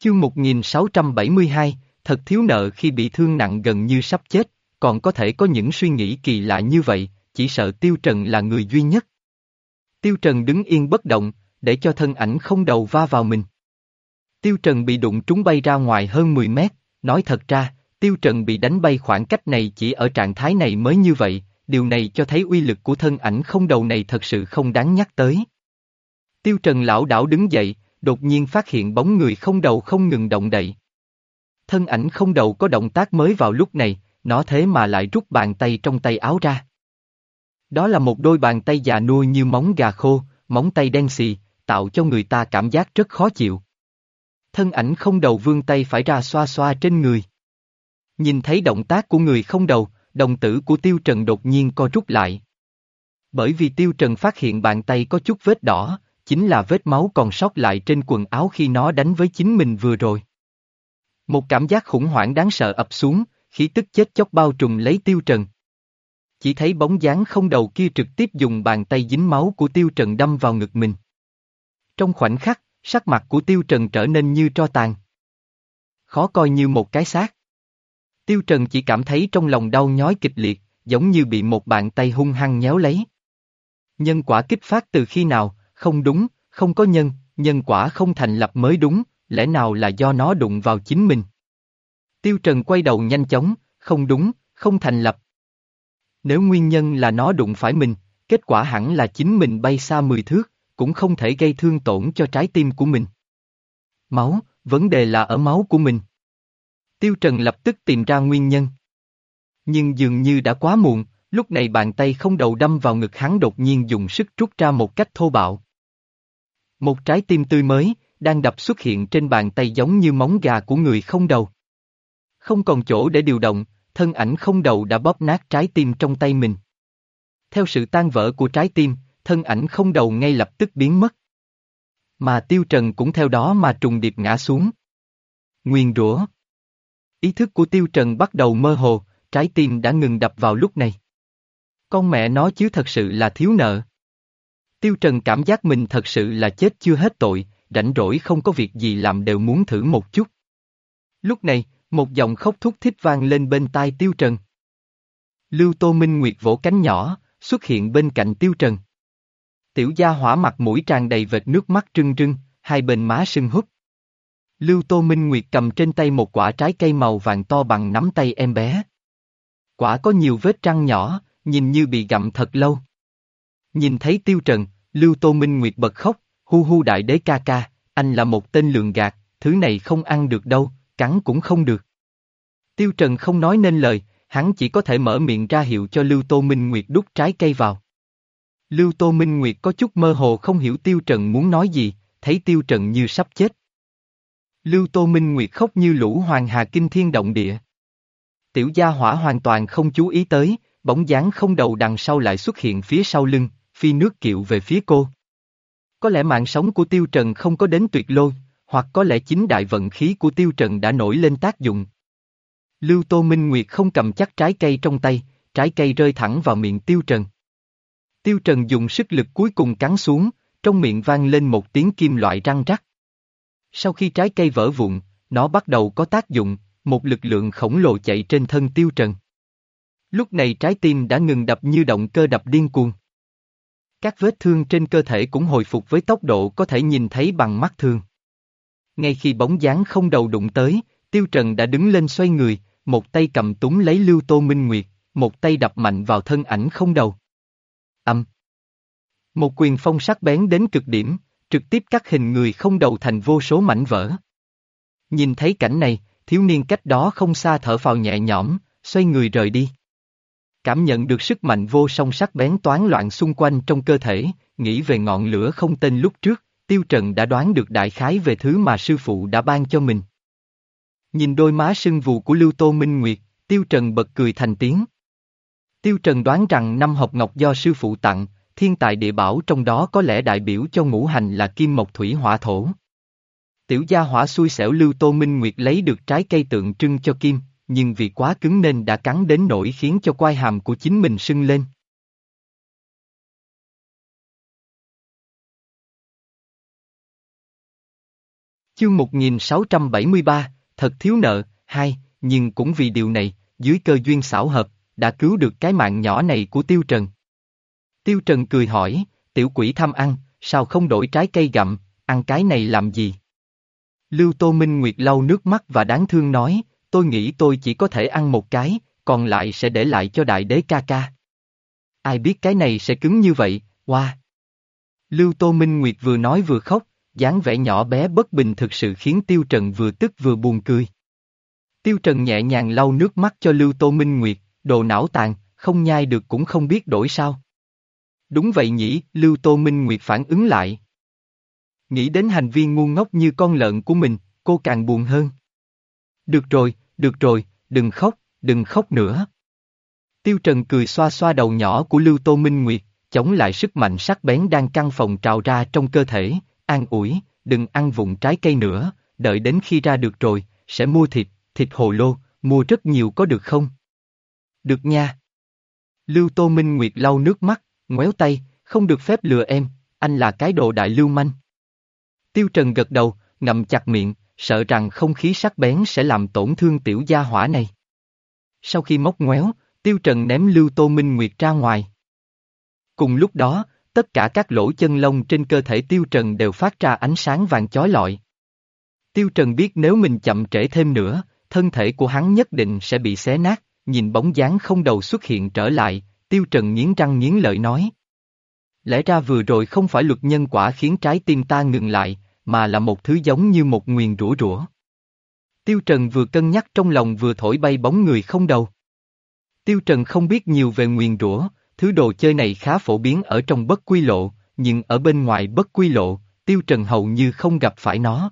Chương 1672, thật thiếu nợ khi bị thương nặng gần như sắp chết, còn có thể có những suy nghĩ kỳ lạ như vậy, chỉ sợ Tiêu Trần là người duy nhất. Tiêu Trần đứng yên bất động, để cho thân ảnh không đầu va vào mình. Tiêu Trần bị đụng trúng bay ra ngoài hơn 10 mét, nói thật ra, Tiêu Trần bị đánh bay khoảng cách này chỉ ở trạng thái này mới như vậy, điều này cho thấy uy lực của thân ảnh không đầu này thật sự không đáng nhắc tới. Tiêu Trần lão đảo đứng dậy, đột nhiên phát hiện bóng người không đầu không ngừng động đậy. Thân ảnh không đầu có động tác mới vào lúc này, nó thế mà lại rút bàn tay trong tay áo ra. Đó là một đôi bàn tay già nuôi như móng gà khô, móng tay đen xì, tạo cho người ta cảm giác rất khó chịu. Thân ảnh không đầu vương tay phải ra xoa xoa trên người. Nhìn thấy động tác của người không đầu, đồng tử của Tiêu Trần đột nhiên co rút lại. Bởi vì Tiêu Trần phát hiện bàn tay có chút vết đỏ, chính là vết máu còn sót lại trên quần áo khi nó đánh với chính mình vừa rồi. Một cảm giác khủng hoảng đáng sợ ập xuống, khí tức chết chóc bao trùm lấy Tiêu Trần. Chỉ thấy bóng dáng không đầu kia trực tiếp dùng bàn tay dính máu của Tiêu Trần đâm vào ngực mình. Trong khoảnh khắc, sắc mặt của Tiêu Trần trở nên như tro tàn. Khó coi như một cái xác. Tiêu Trần chỉ cảm thấy trong lòng đau nhói kịch liệt, giống như bị một bàn tay hung hăng nhéo lấy. Nhân quả kích phát từ khi nào, không đúng, không có nhân, nhân quả không thành lập mới đúng, lẽ nào là do nó đụng vào chính mình. Tiêu Trần quay đầu nhanh chóng, không đúng, không thành lập. Nếu nguyên nhân là nó đụng phải mình, kết quả hẳn là chính mình bay xa 10 thước, cũng không thể gây thương tổn cho trái tim của mình. Máu, vấn đề là ở máu của mình. Tiêu Trần lập tức tìm ra nguyên nhân. Nhưng dường như đã quá muộn, lúc này bàn tay không đầu đâm vào ngực hắn đột nhiên dùng sức rút ra một cách thô bạo. Một trái tim tươi mới, đang đập xuất hiện trên bàn tay giống như móng gà của người không đầu. Không còn chỗ để điều động, thân ảnh không đầu đã bóp nát trái tim trong tay mình. Theo sự tan vỡ của trái tim, thân ảnh không đầu ngay lập tức biến mất. Mà tiêu trần cũng theo đó mà trùng điệp ngã xuống. Nguyên rủa. Ý thức của tiêu trần bắt đầu mơ hồ, trái tim đã ngừng đập vào lúc này. Con mẹ nó chứ thật sự là thiếu nợ. Tiêu Trần cảm giác mình thật sự là chết chưa hết tội, rảnh rỗi không có việc gì làm đều muốn thử một chút. Lúc này, một giọng khóc thúc thích vang lên bên tai Tiêu Trần. Lưu Tô Minh Nguyệt vỗ cánh nhỏ, xuất hiện bên cạnh Tiêu Trần. Tiểu gia hỏa mặt mũi tràn đầy vệt nước mắt trưng trưng, hai bên má sưng húp. Lưu Tô Minh Nguyệt cầm trên tay một quả trái cây màu vàng to bằng nắm tay em bé. Quả có nhiều vết trăng nhỏ, nhìn như bị gặm thật lâu. Nhìn thấy Tiêu Trần, Lưu Tô Minh Nguyệt bật khóc, hu hu đại đế ca ca, anh là một tên lường gạt, thứ này không ăn được đâu, cắn cũng không được. Tiêu Trần không nói nên lời, hắn chỉ có thể mở miệng ra hiệu cho Lưu Tô Minh Nguyệt đút trái cây vào. Lưu Tô Minh Nguyệt có chút mơ hồ không hiểu Tiêu Trần muốn nói gì, thấy Tiêu Trần như sắp chết. Lưu Tô Minh Nguyệt khóc như lũ hoàng hà kinh thiên động địa. Tiểu gia hỏa hoàn toàn không chú ý tới, bóng dáng không đầu đằng sau lại xuất hiện phía sau lưng, phi nước kiệu về phía cô. Có lẽ mạng sống của Tiêu Trần không có đến tuyệt lôi, hoặc có lẽ chính đại vận khí của Tiêu Trần đã nổi lên tác dụng. Lưu Tô Minh Nguyệt không cầm chắc trái cây trong tay, trái cây rơi thẳng vào miệng Tiêu Trần. Tiêu Trần dùng sức lực cuối cùng cắn xuống, trong miệng vang lên một tiếng kim loại răng rắc. Sau khi trái cây vỡ vụn, nó bắt đầu có tác dụng, một lực lượng khổng lồ chạy trên thân Tiêu Trần. Lúc này trái tim đã ngừng đập như động cơ đập điên cuồng. Các vết thương trên cơ thể cũng hồi phục với tốc độ có thể nhìn thấy bằng mắt thường. Ngay khi bóng dáng không đầu đụng tới, Tiêu Trần đã đứng lên xoay người, một tay cầm túng lấy Lưu Tô Minh Nguyệt, một tay đập mạnh vào thân ảnh không đầu. Âm. Một quyền phong sắc bén đến cực điểm, trực tiếp cắt hình người không đầu thành vô số mảnh vỡ. Nhìn thấy cảnh này, thiếu niên cách đó không xa thở phào nhẹ nhõm, xoay người rời đi. Cảm nhận được sức mạnh vô song sắc bén toán loạn xung quanh trong cơ thể, nghĩ về ngọn lửa không tên lúc trước, Tiêu Trần đã đoán được đại khái về thứ mà sư phụ đã ban cho mình. Nhìn đôi má sưng vù của Lưu Tô Minh Nguyệt, Tiêu Trần bật cười thành tiếng. Tiêu Trần đoán rằng năm hộp ngọc do sư phụ tặng, thiên tài địa bảo trong đó có lẽ đại biểu cho ngũ hành là kim mộc thủy hỏa thổ. Tiểu gia hỏa xui xẻo Lưu Tô Minh Nguyệt lấy được trái cây tượng trưng cho kim, nhưng vì quá cứng nên đã cắn đến nỗi khiến cho quai hàm của chính mình sưng lên. Chương 1673, thật thiếu nợ, hai, nhưng cũng vì điều này, dưới cơ duyên xảo hợp, đã cứu được cái mạng nhỏ này của Tiêu Trần. Tiêu Trần cười hỏi, tiểu quỷ tham ăn, sao không đổi trái cây gặm, ăn cái này làm gì? Lưu Tô Minh Nguyệt lau nước mắt và đáng thương nói, tôi nghĩ tôi chỉ có thể ăn một cái, còn lại sẽ để lại cho đại đế ca ca. Ai biết cái này sẽ cứng như vậy, Wow! Lưu Tô Minh Nguyệt vừa nói vừa khóc, dáng vẻ nhỏ bé bất bình thực sự khiến Tiêu Trần vừa tức vừa buồn cười. Tiêu Trần nhẹ nhàng lau nước mắt cho Lưu Tô Minh Nguyệt, đồ não tàn, không nhai được cũng không biết đổi sao. Đúng vậy nhỉ, Lưu Tô Minh Nguyệt phản ứng lại. Nghĩ đến hành vi ngu ngốc như con lợn của mình, cô càng buồn hơn. Được rồi, được rồi, đừng khóc, đừng khóc nữa. Tiêu Trần cười xoa xoa đầu nhỏ của Lưu Tô Minh Nguyệt, chống lại sức mạnh sắc bén đang căng phòng trào ra trong cơ thể, an ủi, đừng ăn vụng trái cây nữa, đợi đến khi ra được rồi, sẽ mua thịt, thịt hồ lô, mua rất nhiều có được không? Được nha. Lưu Tô Minh Nguyệt lau nước mắt, ngoéo tay, không được phép lừa em, anh là cái đồ đại lưu manh. Tiêu Trần gật đầu, ngậm chặt miệng, sợ rằng không khí sắc bén sẽ làm tổn thương tiểu gia hỏa này. Sau khi móc ngoéo, Tiêu Trần ném Lưu Tô Minh Nguyệt ra ngoài. Cùng lúc đó, tất cả các lỗ chân lông trên cơ thể Tiêu Trần đều phát ra ánh sáng vàng chói lọi. Tiêu Trần biết nếu mình chậm trễ thêm nữa, thân thể của hắn nhất định sẽ bị xé nát, nhìn bóng dáng không đầu xuất hiện trở lại, Tiêu Trần nghiến răng nghiến lợi nói. Lẽ ra vừa rồi không phải luật nhân quả khiến trái tim ta ngừng lại, mà là một thứ giống như một nguyền rủa rủa. Tiêu Trần vừa cân nhắc trong lòng vừa thổi bay bóng người không đầu. Tiêu Trần không biết nhiều về nguyền rủa, Thứ đồ chơi này khá phổ biến ở trong bất quy lộ, nhưng ở bên ngoài bất quy lộ, Tiêu Trần hầu như không gặp phải nó.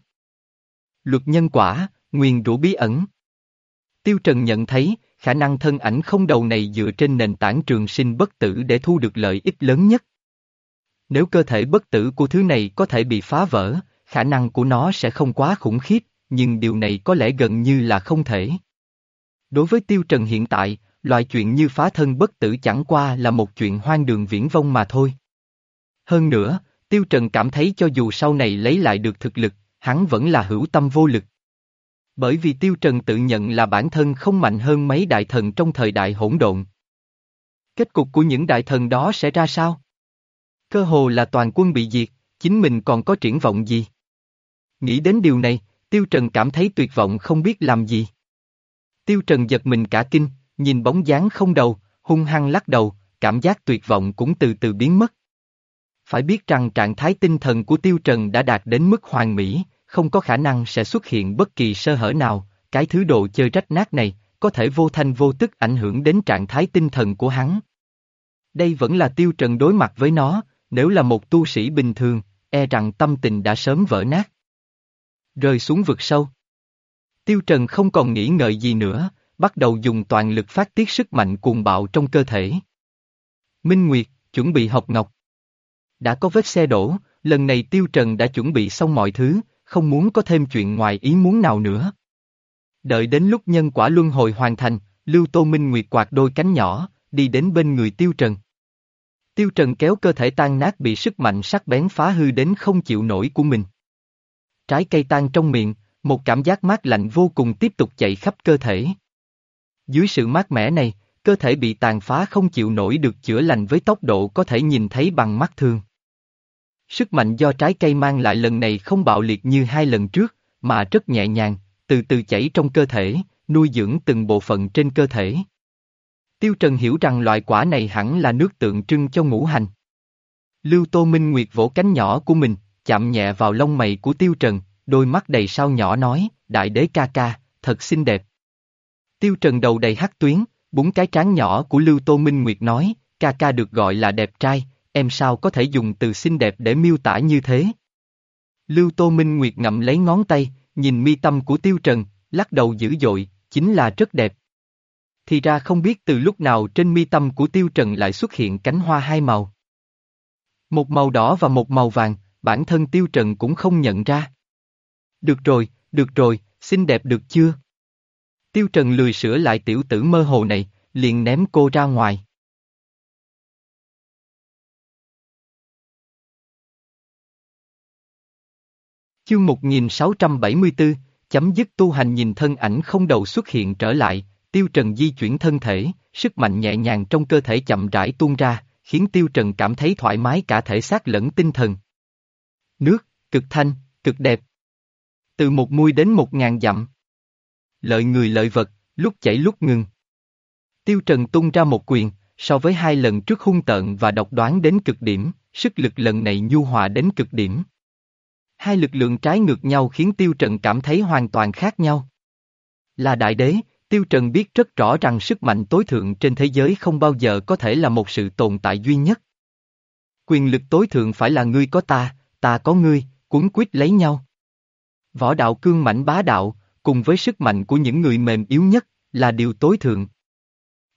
Luật nhân quả, nguyền rủa bí ẩn. Tiêu Trần nhận thấy, khả năng thân ảnh không đầu này dựa trên nền tảng trường sinh bất tử để thu được lợi ích lớn nhất. Nếu cơ thể bất tử của thứ này có thể bị phá vỡ, khả năng của nó sẽ không quá khủng khiếp, nhưng điều này có lẽ gần như là không thể. Đối với Tiêu Trần hiện tại, Loại chuyện như phá thân bất tử chẳng qua là một chuyện hoang đường viễn vông mà thôi. Hơn nữa, Tiêu Trần cảm thấy cho dù sau này lấy lại được thực lực, hắn vẫn là hữu tâm vô lực. Bởi vì Tiêu Trần tự nhận là bản thân không mạnh hơn mấy đại thần trong thời đại hỗn độn. Kết cục của những đại thần đó sẽ ra sao? Cơ hồ là toàn quân bị diệt, chính mình còn có triển vọng gì? Nghĩ đến điều này, Tiêu Trần cảm thấy tuyệt vọng không biết làm gì. Tiêu Trần giật mình cả kinh, nhìn bóng dáng không đầu, hung hăng lắc đầu, cảm giác tuyệt vọng cũng từ từ biến mất. Phải biết rằng trạng thái tinh thần của Tiêu Trần đã đạt đến mức hoàn mỹ, không có khả năng sẽ xuất hiện bất kỳ sơ hở nào, cái thứ đồ chơi rách nát này, có thể vô thanh vô tức ảnh hưởng đến trạng thái tinh thần của hắn. Đây vẫn là Tiêu Trần đối mặt với nó, nếu là một tu sĩ bình thường, e rằng tâm tình đã sớm vỡ nát. Rơi xuống vực sâu. Tiêu Trần không còn nghĩ ngợi gì nữa, bắt đầu dùng toàn lực phát tiết sức mạnh cuồng bạo trong cơ thể. Minh Nguyệt, chuẩn bị học ngọc. Đã có vết xe đổ, lần này Tiêu Trần đã chuẩn bị xong mọi thứ, không muốn có thêm chuyện ngoài ý muốn nào nữa. Đợi đến lúc nhân quả luân hồi hoàn thành, Lưu Tô Minh Nguyệt quạt đôi cánh nhỏ, đi đến bên người Tiêu Trần. Tiêu Trần kéo cơ thể tan nát bị sức mạnh sắc bén phá hư đến không chịu nổi của mình. Trái cây tan trong miệng, một cảm giác mát lạnh vô cùng tiếp tục chạy khắp cơ thể. Dưới sự mát mẻ này, cơ thể bị tàn phá không chịu nổi được chữa lành với tốc độ có thể nhìn thấy bằng mắt thường. Sức mạnh do trái cây mang lại lần này không bạo liệt như hai lần trước, mà rất nhẹ nhàng, từ từ chảy trong cơ thể, nuôi dưỡng từng bộ phận trên cơ thể. Tiêu Trần hiểu rằng loại quả này hẳn là nước tượng trưng cho ngũ hành. Lưu Tô Minh Nguyệt vỗ cánh nhỏ của mình, chạm nhẹ vào lông mày của Tiêu Trần, đôi mắt đầy sao nhỏ nói, đại đế ca ca, thật xinh đẹp. Tiêu Trần đầu đầy hắc tuyến, búng cái trán nhỏ của Lưu Tô Minh Nguyệt nói, ca ca được gọi là đẹp trai, em sao có thể dùng từ xinh đẹp để miêu tả như thế? Lưu Tô Minh Nguyệt ngậm lấy ngón tay, nhìn mi tâm của Tiêu Trần, lắc đầu dữ dội, chính là rất đẹp. Thì ra không biết từ lúc nào trên mi tâm của Tiêu Trần lại xuất hiện cánh hoa hai màu. Một màu đỏ và một màu vàng, bản thân Tiêu Trần cũng không nhận ra. Được rồi, được rồi, xinh đẹp được chưa? Tiêu Trần lười sửa lại tiểu tử mơ hồ này, liền ném cô ra ngoài. Chương 1674, chấm dứt tu hành nhìn thân ảnh không đầu xuất hiện trở lại, Tiêu Trần di chuyển thân thể, sức mạnh nhẹ nhàng trong cơ thể chậm rãi tuôn ra, khiến Tiêu Trần cảm thấy thoải mái cả thể xác lẫn tinh thần. Nước, cực thanh, cực đẹp. Từ một muôi đến một ngàn dặm. Lợi người lợi vật, lúc chảy lúc ngừng. Tiêu Trần tung ra một quyền, so với hai lần trước hung tợn và độc đoán đến cực điểm, sức lực lần này nhu hòa đến cực điểm. Hai lực lượng trái ngược nhau khiến Tiêu Trần cảm thấy hoàn toàn khác nhau. Là đại đế, Tiêu Trần biết rất rõ rằng sức mạnh tối thượng trên thế giới không bao giờ có thể là một sự tồn tại duy nhất. Quyền lực tối thượng phải là ngươi có ta, ta có ngươi, cuốn quýt lấy nhau. Võ đạo cương mãnh bá đạo, cùng với sức mạnh của những người mềm yếu nhất, là điều tối thượng.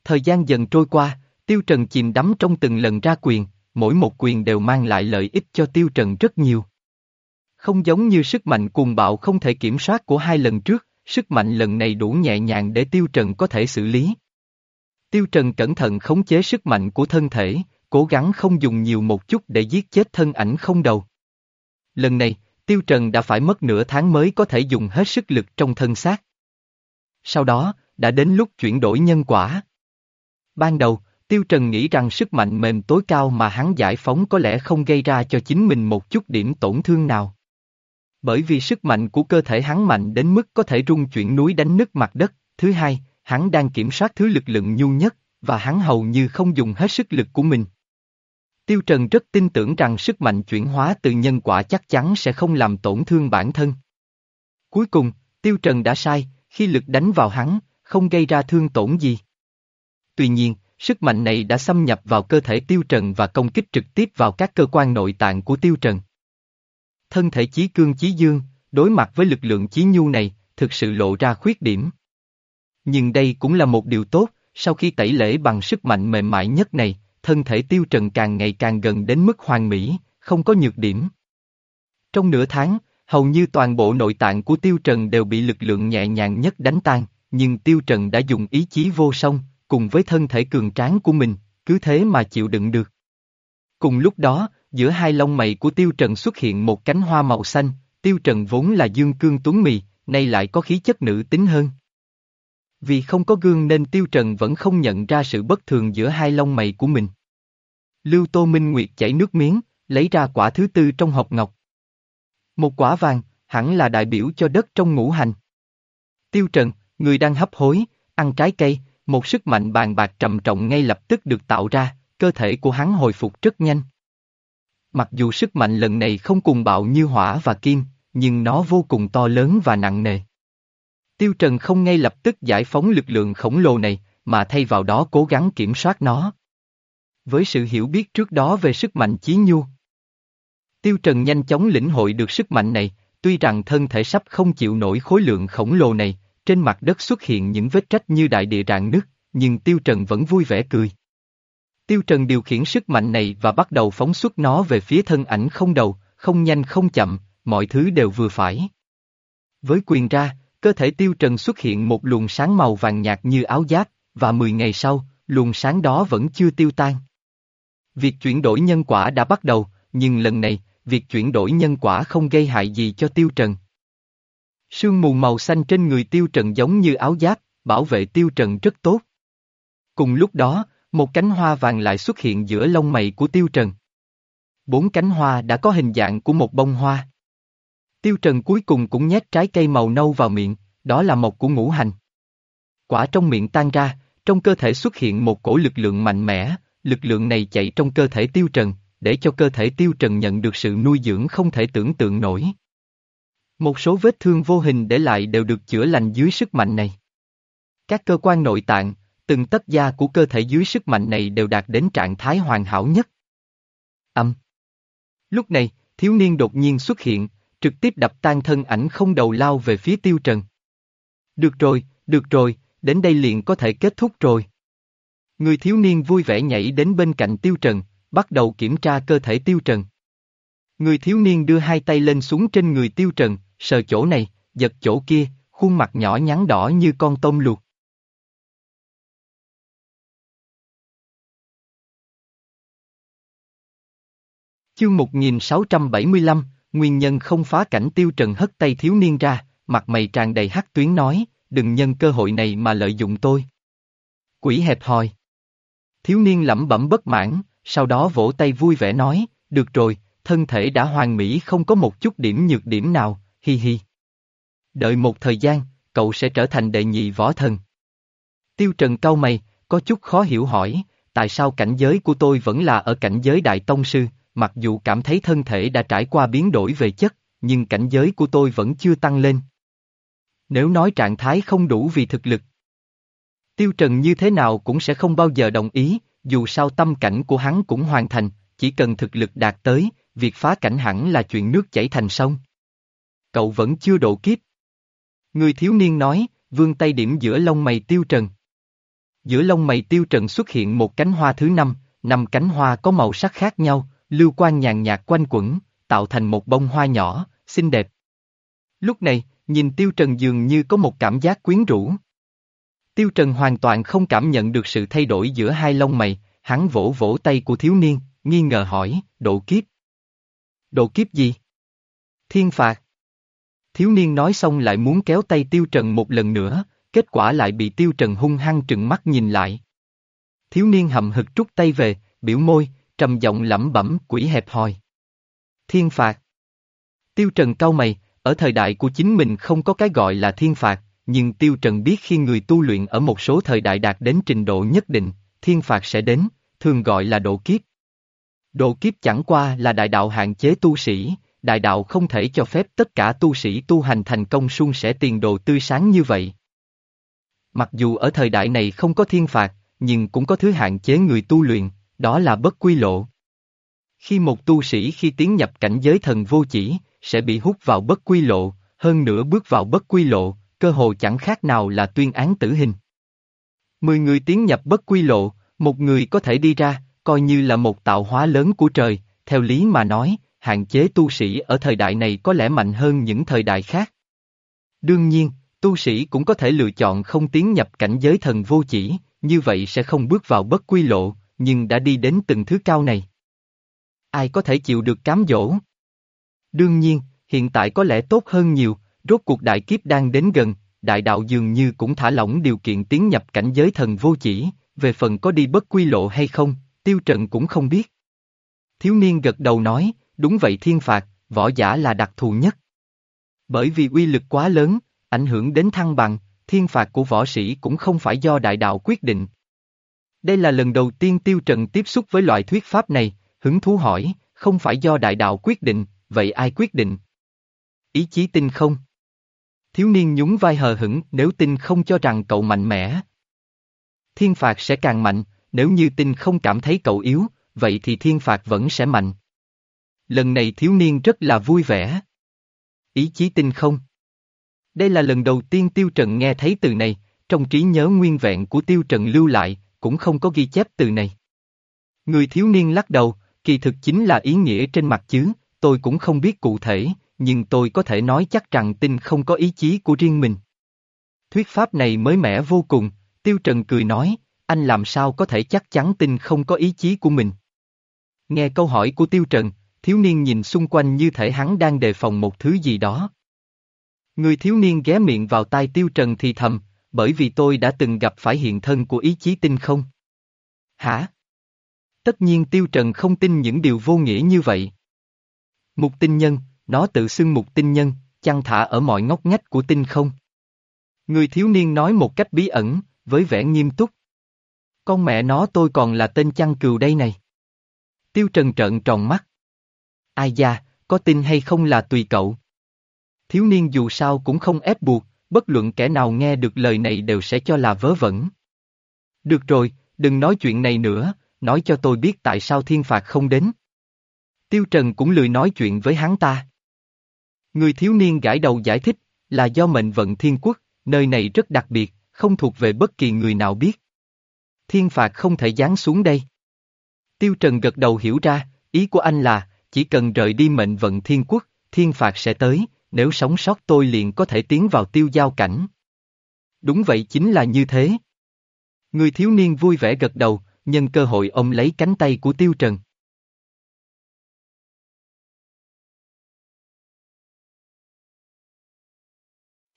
Thời gian dần trôi qua, Tiêu Trần chìm đắm trong từng lần ra quyền, mỗi một quyền đều mang lại lợi ích cho Tiêu Trần rất nhiều. Không giống như sức mạnh cuồng bạo không thể kiểm soát của hai lần trước, sức mạnh lần này đủ nhẹ nhàng để Tiêu Trần có thể xử lý. Tiêu Trần cẩn thận khống chế sức mạnh của thân thể, cố gắng không dùng nhiều một chút để giết chết thân ảnh không đầu. Lần này, Tiêu Trần đã phải mất nửa tháng mới có thể dùng hết sức lực trong thân xác. Sau đó, đã đến lúc chuyển đổi nhân quả. Ban đầu, Tiêu Trần nghĩ rằng sức mạnh mềm tối cao mà hắn giải phóng có lẽ không gây ra cho chính mình một chút điểm tổn thương nào. Bởi vì sức mạnh của cơ thể hắn mạnh đến mức có thể rung chuyển núi đánh nứt mặt đất. Thứ hai, hắn đang kiểm soát thứ lực lượng nhu nhất, và hắn hầu như không dùng hết sức lực của mình. Tiêu Trần rất tin tưởng rằng sức mạnh chuyển hóa từ nhân quả chắc chắn sẽ không làm tổn thương bản thân. Cuối cùng, Tiêu Trần đã sai, khi lực đánh vào hắn, không gây ra thương tổn gì. Tuy nhiên, sức mạnh này đã xâm nhập vào cơ thể Tiêu Trần và công kích trực tiếp vào các cơ quan nội tạng của Tiêu Trần. Thân thể chí cương chí dương, đối mặt với lực lượng chí nhu này, thực sự lộ ra khuyết điểm. Nhưng đây cũng là một điều tốt, sau khi tẩy lễ bằng sức mạnh mềm mại nhất này, thân thể tiêu trần càng ngày càng gần đến mức hoàn mỹ, không có nhược điểm. Trong nửa tháng, hầu như toàn bộ nội tạng của tiêu trần đều bị lực lượng nhẹ nhàng nhất đánh tan, nhưng tiêu trần đã dùng ý chí vô song, cùng với thân thể cường tráng của mình, cứ thế mà chịu đựng được. Cùng lúc đó, giữa hai lông mày của tiêu trần xuất hiện một cánh hoa màu xanh, tiêu trần vốn là dương cương tuấn mì, nay lại có khí chất nữ tính hơn. Vì không có gương nên tiêu trần vẫn không nhận ra sự bất thường giữa hai lông mày của mình. Lưu Tô Minh Nguyệt chảy nước miếng, lấy ra quả thứ tư trong hộp ngọc. Một quả vàng, hẳn là đại biểu cho đất trong ngũ hành. Tiêu Trần, người đang hấp hối, ăn trái cây, một sức mạnh bàn bạc trầm trọng ngay lập tức được tạo ra, cơ thể của hắn hồi phục rất nhanh. Mặc dù sức mạnh lần này không cùng bạo như hỏa và kim, nhưng nó vô cùng to lớn và nặng nề. Tiêu Trần không ngay lập tức giải phóng lực lượng khổng lồ này, mà thay vào đó cố gắng kiểm soát nó. Với sự hiểu biết trước đó về sức mạnh chí nhu, Tiêu Trần nhanh chóng lĩnh hội được sức mạnh này, tuy rằng thân thể sắp không chịu nổi khối lượng khổng lồ này, trên mặt đất xuất hiện những vết trách như đại địa rạn nứt, nhưng Tiêu Trần vẫn vui vẻ cười. Tiêu Trần điều khiển sức mạnh này và bắt đầu phóng xuất nó về phía thân ảnh không đầu, không nhanh không chậm, mọi thứ đều vừa phải. Với quyền ra, cơ thể Tiêu Trần xuất hiện một luồng sáng màu vàng nhạt như áo giáp, và 10 ngày sau, luồng sáng đó vẫn chưa tiêu tan. Việc chuyển đổi nhân quả đã bắt đầu, nhưng lần này, việc chuyển đổi nhân quả không gây hại gì cho Tiêu Trần. Sương mù màu xanh trên người Tiêu Trần giống như áo giáp, bảo vệ Tiêu Trần rất tốt. Cùng lúc đó, một cánh hoa vàng lại xuất hiện giữa lông mày của Tiêu Trần. Bốn cánh hoa đã có hình dạng của một bông hoa. Tiêu Trần cuối cùng cũng nhét trái cây màu nâu vào miệng, đó là một của ngũ hành. Quả trong miệng tan ra, trong cơ thể xuất hiện một cổ lực lượng mạnh mẽ, lực lượng này chạy trong cơ thể Tiêu Trần, để cho cơ thể Tiêu Trần nhận được sự nuôi dưỡng không thể tưởng tượng nổi. Một số vết thương vô hình để lại đều được chữa lành dưới sức mạnh này. Các cơ quan nội tạng, từng tất da của cơ thể dưới sức mạnh này đều đạt đến trạng thái hoàn hảo nhất. Âm. Lúc này, thiếu niên đột nhiên xuất hiện, trực tiếp đập tan thân ảnh không đầu lao về phía tiêu trần. Được rồi, được rồi, đến đây liền có thể kết thúc rồi. Người thiếu niên vui vẻ nhảy đến bên cạnh tiêu trần, bắt đầu kiểm tra cơ thể tiêu trần. Người thiếu niên đưa hai tay lên xuống trên người tiêu trần, sờ chỗ này, giật chỗ kia, khuôn mặt nhỏ nhắn đỏ như con tôm luộc. Chương 1675, nguyên nhân không phá cảnh tiêu trần hất tay thiếu niên ra, mặt mày tràn đầy hắc tuyến nói, đừng nhân cơ hội này mà lợi dụng tôi. Quỷ hẹp hòi. Thiếu niên lẩm bẩm bất mãn, sau đó vỗ tay vui vẻ nói, được rồi, thân thể đã hoàn mỹ không có một chút điểm nhược điểm nào, hi hi. Đợi một thời gian, cậu sẽ trở thành đệ nhị võ thần. Tiêu Trần cau mày, có chút khó hiểu hỏi, tại sao cảnh giới của tôi vẫn là ở cảnh giới đại tông sư, mặc dù cảm thấy thân thể đã trải qua biến đổi về chất, nhưng cảnh giới của tôi vẫn chưa tăng lên. Nếu nói trạng thái không đủ vì thực lực, Tiêu Trần như thế nào cũng sẽ không bao giờ đồng ý, dù sao tâm cảnh của hắn cũng hoàn thành, chỉ cần thực lực đạt tới, việc phá cảnh hẳn là chuyện nước chảy thành sông. Cậu vẫn chưa độ kiếp. Người thiếu niên nói, vương tay điểm giữa lông mày tiêu trần. Giữa lông mày tiêu trần xuất hiện một cánh hoa thứ năm, năm cánh hoa có màu sắc khác nhau, lưu quan nhàn nhạt quanh quẩn, tạo thành một bông hoa nhỏ, xinh đẹp. Lúc này, nhìn tiêu trần dường như có một cảm giác quyến rũ. Tiêu trần hoàn toàn không cảm nhận được sự thay đổi giữa hai lông mày, hắn vỗ vỗ tay của thiếu niên, nghi ngờ hỏi, độ kiếp. Độ kiếp gì? Thiên phạt. Thiếu niên nói xong lại muốn kéo tay Tiêu Trần một lần nữa, kết quả lại bị Tiêu Trần hung hăng trừng mắt nhìn lại. Thiếu niên hậm hực trút tay về, biểu môi, trầm giọng lẩm bẩm quỷ hẹp hòi. Thiên phạt. Tiêu Trần cau mày, ở thời đại của chính mình không có cái gọi là thiên phạt, nhưng Tiêu Trần biết khi người tu luyện ở một số thời đại đạt đến trình độ nhất định, thiên phạt sẽ đến, thường gọi là độ kiếp. Độ kiếp chẳng qua là đại đạo hạn chế tu sĩ, đại đạo không thể cho phép tất cả tu sĩ tu hành thành công suôn sẻ tiền đồ tươi sáng như vậy. Mặc dù ở thời đại này không có thiên phạt, nhưng cũng có thứ hạn chế người tu luyện, đó là bất quy lộ. Khi một tu sĩ khi tiến nhập cảnh giới thần vô chỉ, sẽ bị hút vào bất quy lộ, hơn nữa bước vào bất quy lộ, cơ hồ chẳng khác nào là tuyên án tử hình. Mười người tiến nhập bất quy lộ, một người có thể đi ra, coi như là một tạo hóa lớn của trời, theo lý mà nói, hạn chế tu sĩ ở thời đại này có lẽ mạnh hơn những thời đại khác. Đương nhiên, tu sĩ cũng có thể lựa chọn không tiến nhập cảnh giới thần vô chỉ, như vậy sẽ không bước vào bất quy lộ, nhưng đã đi đến từng thứ cao này. Ai có thể chịu được cám dỗ? Đương nhiên, hiện tại có lẽ tốt hơn nhiều, rốt cuộc đại kiếp đang đến gần, đại đạo dường như cũng thả lỏng điều kiện tiến nhập cảnh giới thần vô chỉ, về phần có đi bất quy lộ hay không, tiêu trận cũng không biết. Thiếu niên gật đầu nói, đúng vậy thiên phạt, võ giả là đặc thù nhất. Bởi vì uy lực quá lớn, ảnh hưởng đến thăng bằng, thiên phạt của võ sĩ cũng không phải do đại đạo quyết định. Đây là lần đầu tiên tiêu trần tiếp xúc với loại thuyết pháp này, hứng thú hỏi, không phải do đại đạo quyết định, vậy ai quyết định? Ý chí tin không? Thiếu niên nhún vai hờ hững nếu tin không cho rằng cậu mạnh mẽ. Thiên phạt sẽ càng mạnh, nếu như tin không cảm thấy cậu yếu, vậy thì thiên phạt vẫn sẽ mạnh. Lần này thiếu niên rất là vui vẻ. Ý chí tin không? Đây là lần đầu tiên Tiêu Trần nghe thấy từ này, trong trí nhớ nguyên vẹn của Tiêu Trần lưu lại, cũng không có ghi chép từ này. Người thiếu niên lắc đầu, kỳ thực chính là ý nghĩa trên mặt chứ, tôi cũng không biết cụ thể, nhưng tôi có thể nói chắc rằng Tinh không có ý chí của riêng mình. Thuyết pháp này mới mẻ vô cùng, Tiêu Trần cười nói, anh làm sao có thể chắc chắn Tinh không có ý chí của mình. Nghe câu hỏi của Tiêu Trần, thiếu niên nhìn xung quanh như thể hắn đang đề phòng một thứ gì đó. Người thiếu niên ghé miệng vào tai Tiêu Trần thì thầm, bởi vì tôi đã từng gặp phải hiện thân của ý chí tinh không. Hả? Tất nhiên Tiêu Trần không tin những điều vô nghĩa như vậy. Mục tinh nhân, nó tự xưng mục tinh nhân, chăn thả ở mọi ngóc ngách của tinh không. Người thiếu niên nói một cách bí ẩn, với vẻ nghiêm túc. Con mẹ nó tôi còn là tên chăn cừu đây này. Tiêu Trần trợn tròn mắt. Ai da, có tin hay không là tùy cậu. Thiếu niên dù sao cũng không ép buộc, bất luận kẻ nào nghe được lời này đều sẽ cho là vớ vẩn. Được rồi, đừng nói chuyện này nữa, nói cho tôi biết tại sao thiên phạt không đến. Tiêu Trần cũng lười nói chuyện với hắn ta. Người thiếu niên gãi đầu giải thích, là do mệnh vận thiên quốc, nơi này rất đặc biệt, không thuộc về bất kỳ người nào biết. Thiên phạt không thể giáng xuống đây. Tiêu Trần gật đầu hiểu ra, ý của anh là, chỉ cần rời đi mệnh vận thiên quốc, thiên phạt sẽ tới, nếu sống sót tôi liền có thể tiến vào tiêu giao cảnh. Đúng vậy chính là như thế. Người thiếu niên vui vẻ gật đầu, nhân cơ hội ông lấy cánh tay của tiêu trần.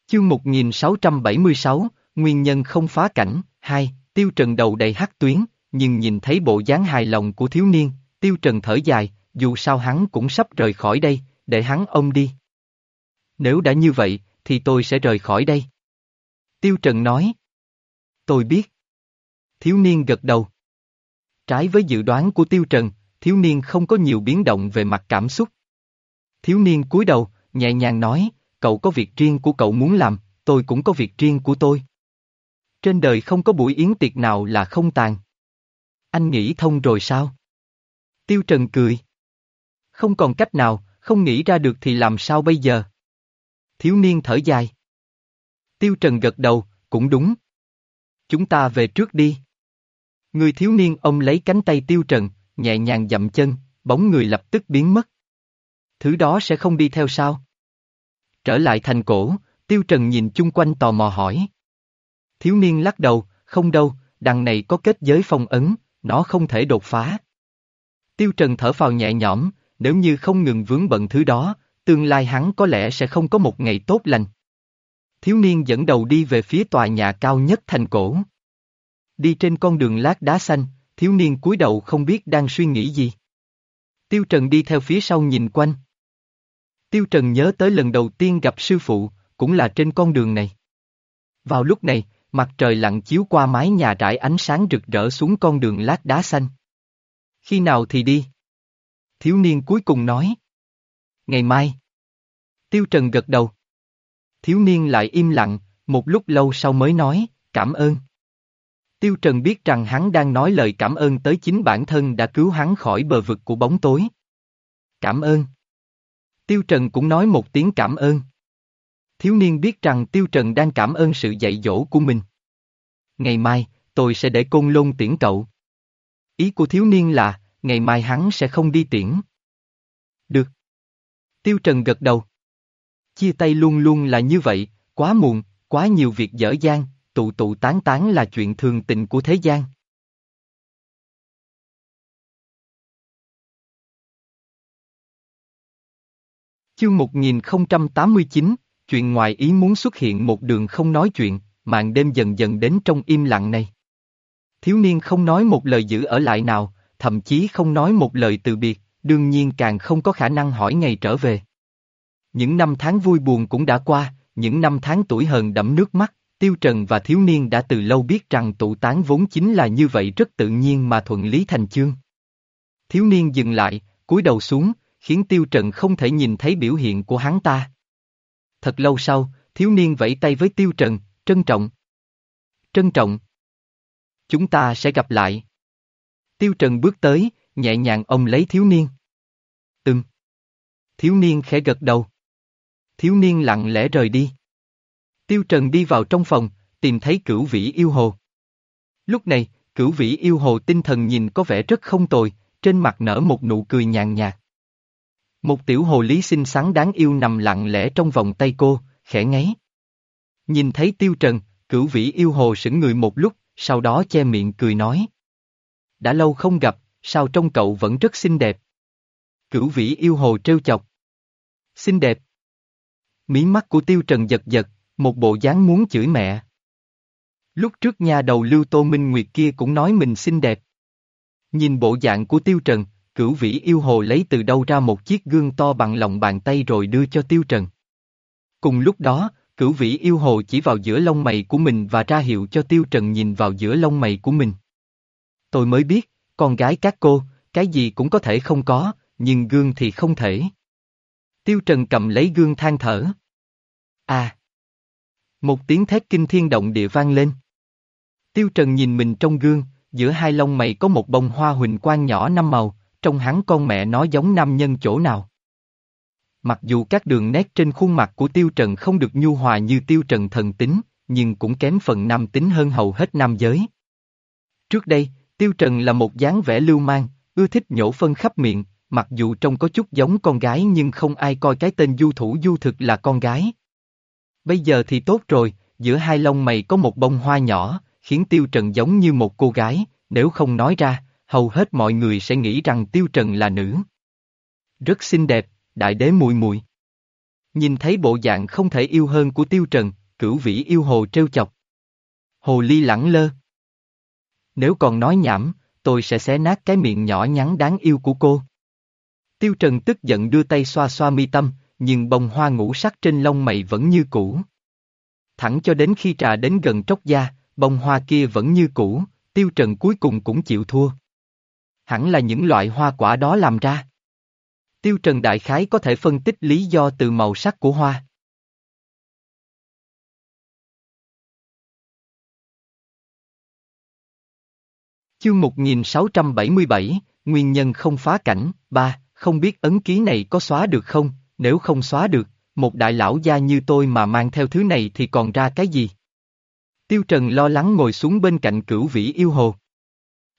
Chương 1676, Nguyên nhân không phá cảnh, hai tiêu trần đầu đầy hắc tuyến, nhưng nhìn thấy bộ dáng hài lòng của thiếu niên, tiêu trần thở dài, dù sao hắn cũng sắp rời khỏi đây, để hắn ông đi. Nếu đã như vậy, thì tôi sẽ rời khỏi đây. Tiêu Trần nói. Tôi biết. Thiếu niên gật đầu. Trái với dự đoán của Tiêu Trần, thiếu niên không có nhiều biến động về mặt cảm xúc. Thiếu niên cúi đầu, nhẹ nhàng nói, cậu có việc riêng của cậu muốn làm, tôi cũng có việc riêng của tôi. Trên đời không có buổi yến tiệc nào là không tàn. Anh nghĩ thông rồi sao? Tiêu Trần cười. Không còn cách nào, không nghĩ ra được thì làm sao bây giờ? Thiếu niên thở dài. Tiêu Trần gật đầu, cũng đúng. Chúng ta về trước đi. Người thiếu niên ông lấy cánh tay Tiêu Trần, nhẹ nhàng dậm chân, bóng người lập tức biến mất. Thứ đó sẽ không đi theo sao? Trở lại thành cổ, Tiêu Trần nhìn chung quanh tò mò hỏi. Thiếu niên lắc đầu, không đâu, đằng này có kết giới phong ấn, nó không thể đột phá. Tiêu Trần thở phào nhẹ nhõm, nếu như không ngừng vướng bận thứ đó, tương lai hắn có lẽ sẽ không có một ngày tốt lành. Thiếu niên dẫn đầu đi về phía tòa nhà cao nhất thành cổ. Đi trên con đường lát đá xanh, thiếu niên cúi đầu không biết đang suy nghĩ gì. Tiêu Trần đi theo phía sau nhìn quanh. Tiêu Trần nhớ tới lần đầu tiên gặp sư phụ, cũng là trên con đường này. Vào lúc này, mặt trời lặn chiếu qua mái nhà rải ánh sáng rực rỡ xuống con đường lát đá xanh. Khi nào thì đi? Thiếu niên cuối cùng nói. Ngày mai. Tiêu Trần gật đầu. Thiếu niên lại im lặng, một lúc lâu sau mới nói, cảm ơn. Tiêu Trần biết rằng hắn đang nói lời cảm ơn tới chính bản thân đã cứu hắn khỏi bờ vực của bóng tối. Cảm ơn. Tiêu Trần cũng nói một tiếng cảm ơn. Thiếu niên biết rằng Tiêu Trần đang cảm ơn sự dạy dỗ của mình. Ngày mai, tôi sẽ để côn lôn tiễn cậu. Ý của thiếu niên là, ngày mai hắn sẽ không đi tiễn. Được. Tiêu Trần gật đầu. Chia tay luôn luôn là như vậy, quá muộn, quá nhiều việc dở dang, tụ tụ tán tán là chuyện thường tình của thế gian. Chương 1089, chuyện ngoài ý muốn xuất hiện một đường không nói chuyện, màn đêm dần dần đến trong im lặng này. Thiếu niên không nói một lời giữ ở lại nào, thậm chí không nói một lời từ biệt, đương nhiên càng không có khả năng hỏi ngày trở về. Những năm tháng vui buồn cũng đã qua, những năm tháng tuổi hờn đẫm nước mắt, Tiêu Trần và thiếu niên đã từ lâu biết rằng tụ tán vốn chính là như vậy rất tự nhiên mà thuận lý thành chương. Thiếu niên dừng lại, cúi đầu xuống, khiến Tiêu Trần không thể nhìn thấy biểu hiện của hắn ta. Thật lâu sau, thiếu niên vẫy tay với Tiêu Trần, trân trọng. Trân trọng. Chúng ta sẽ gặp lại. Tiêu Trần bước tới, nhẹ nhàng ông lấy thiếu niên. Ừm. Thiếu niên khẽ gật đầu. Thiếu niên lặng lẽ rời đi. Tiêu Trần đi vào trong phòng, tìm thấy cửu vĩ yêu hồ. Lúc này, cửu vĩ yêu hồ tinh thần nhìn có vẻ rất không tồi, trên mặt nở một nụ cười nhàn nhạt. Một tiểu hồ lý xinh xắn đáng yêu nằm lặng lẽ trong vòng tay cô, khẽ ngáy. Nhìn thấy Tiêu Trần, cửu vĩ yêu hồ sững người một lúc, sau đó che miệng cười nói. Đã lâu không gặp, sao trông cậu vẫn rất xinh đẹp. Cửu vĩ yêu hồ trêu chọc. Xinh đẹp. Mí mắt của Tiêu Trần giật giật, một bộ dáng muốn chửi mẹ. Lúc trước nhà đầu Lưu Tô Minh Nguyệt kia cũng nói mình xinh đẹp. Nhìn bộ dạng của Tiêu Trần, cửu vĩ yêu hồ lấy từ đâu ra một chiếc gương to bằng lòng bàn tay rồi đưa cho Tiêu Trần. Cùng lúc đó, cửu vĩ yêu hồ chỉ vào giữa lông mày của mình và ra hiệu cho Tiêu Trần nhìn vào giữa lông mày của mình. Tôi mới biết, con gái các cô, cái gì cũng có thể không có, nhưng gương thì không thể. Tiêu Trần cầm lấy gương than thở. À! Một tiếng thét kinh thiên động địa vang lên. Tiêu Trần nhìn mình trong gương, giữa hai lông mày có một bông hoa huỳnh quang nhỏ năm màu, trong hắn con mẹ nó giống nam nhân chỗ nào. Mặc dù các đường nét trên khuôn mặt của Tiêu Trần không được nhu hòa như Tiêu Trần thần tính, nhưng cũng kém phần nam tính hơn hầu hết nam giới. Trước đây, Tiêu Trần là một dáng vẻ lưu mang, ưa thích nhổ phân khắp miệng, mặc dù trông có chút giống con gái nhưng không ai coi cái tên du thủ du thực là con gái. Bây giờ thì tốt rồi, giữa hai lông mày có một bông hoa nhỏ, khiến Tiêu Trần giống như một cô gái, nếu không nói ra, hầu hết mọi người sẽ nghĩ rằng Tiêu Trần là nữ. Rất xinh đẹp, đại đế mùi mùi. Nhìn thấy bộ dạng không thể yêu hơn của Tiêu Trần, cửu vĩ yêu hồ trêu chọc. Hồ ly lẳng lơ. Nếu còn nói nhảm, tôi sẽ xé nát cái miệng nhỏ nhắn đáng yêu của cô. Tiêu Trần tức giận đưa tay xoa xoa mi tâm, nhưng bông hoa ngũ sắc trên lông mày vẫn như cũ. Thẳng cho đến khi trà đến gần tróc da, bông hoa kia vẫn như cũ, Tiêu Trần cuối cùng cũng chịu thua. Hẳn là những loại hoa quả đó làm ra. Tiêu Trần đại khái có thể phân tích lý do từ màu sắc của hoa. Chương 1677, Nguyên nhân không phá cảnh, ba, không biết ấn ký này có xóa được không, nếu không xóa được, một đại lão gia như tôi mà mang theo thứ này thì còn ra cái gì? Tiêu Trần lo lắng ngồi xuống bên cạnh cửu vĩ yêu hồ.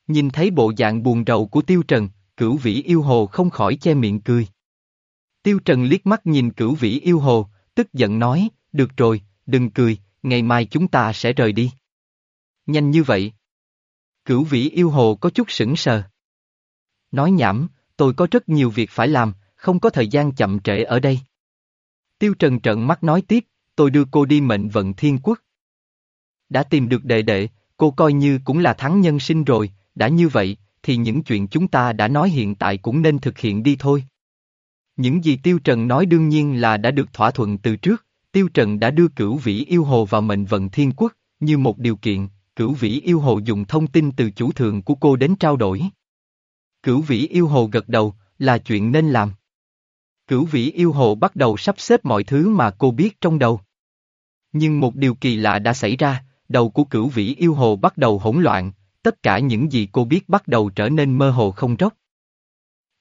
Nhìn thấy bộ dạng buồn rầu của Tiêu Trần, cửu vĩ yêu hồ không khỏi che miệng cười. Tiêu Trần liếc mắt nhìn cửu vĩ yêu hồ, tức giận nói, được rồi, đừng cười, ngày mai chúng ta sẽ rời đi. Nhanh như vậy. Cửu vĩ yêu hồ có chút sững sờ. Nói nhảm, tôi có rất nhiều việc phải làm, không có thời gian chậm trễ ở đây. Tiêu Trần trợn mắt nói tiếp, tôi đưa cô đi mệnh vận thiên quốc. Đã tìm được đệ đệ, cô coi như cũng là thắng nhân sinh rồi, đã như vậy, thì những chuyện chúng ta đã nói hiện tại cũng nên thực hiện đi thôi. Những gì Tiêu Trần nói đương nhiên là đã được thỏa thuận từ trước, Tiêu Trần đã đưa cửu vĩ yêu hồ vào mệnh vận thiên quốc, như một điều kiện, cửu vĩ yêu hồ dùng thông tin từ chủ thượng của cô đến trao đổi. Cửu vĩ yêu hồ gật đầu, là chuyện nên làm. Cửu vĩ yêu hồ bắt đầu sắp xếp mọi thứ mà cô biết trong đầu. Nhưng một điều kỳ lạ đã xảy ra, đầu của cửu vĩ yêu hồ bắt đầu hỗn loạn, tất cả những gì cô biết bắt đầu trở nên mơ hồ không rốc.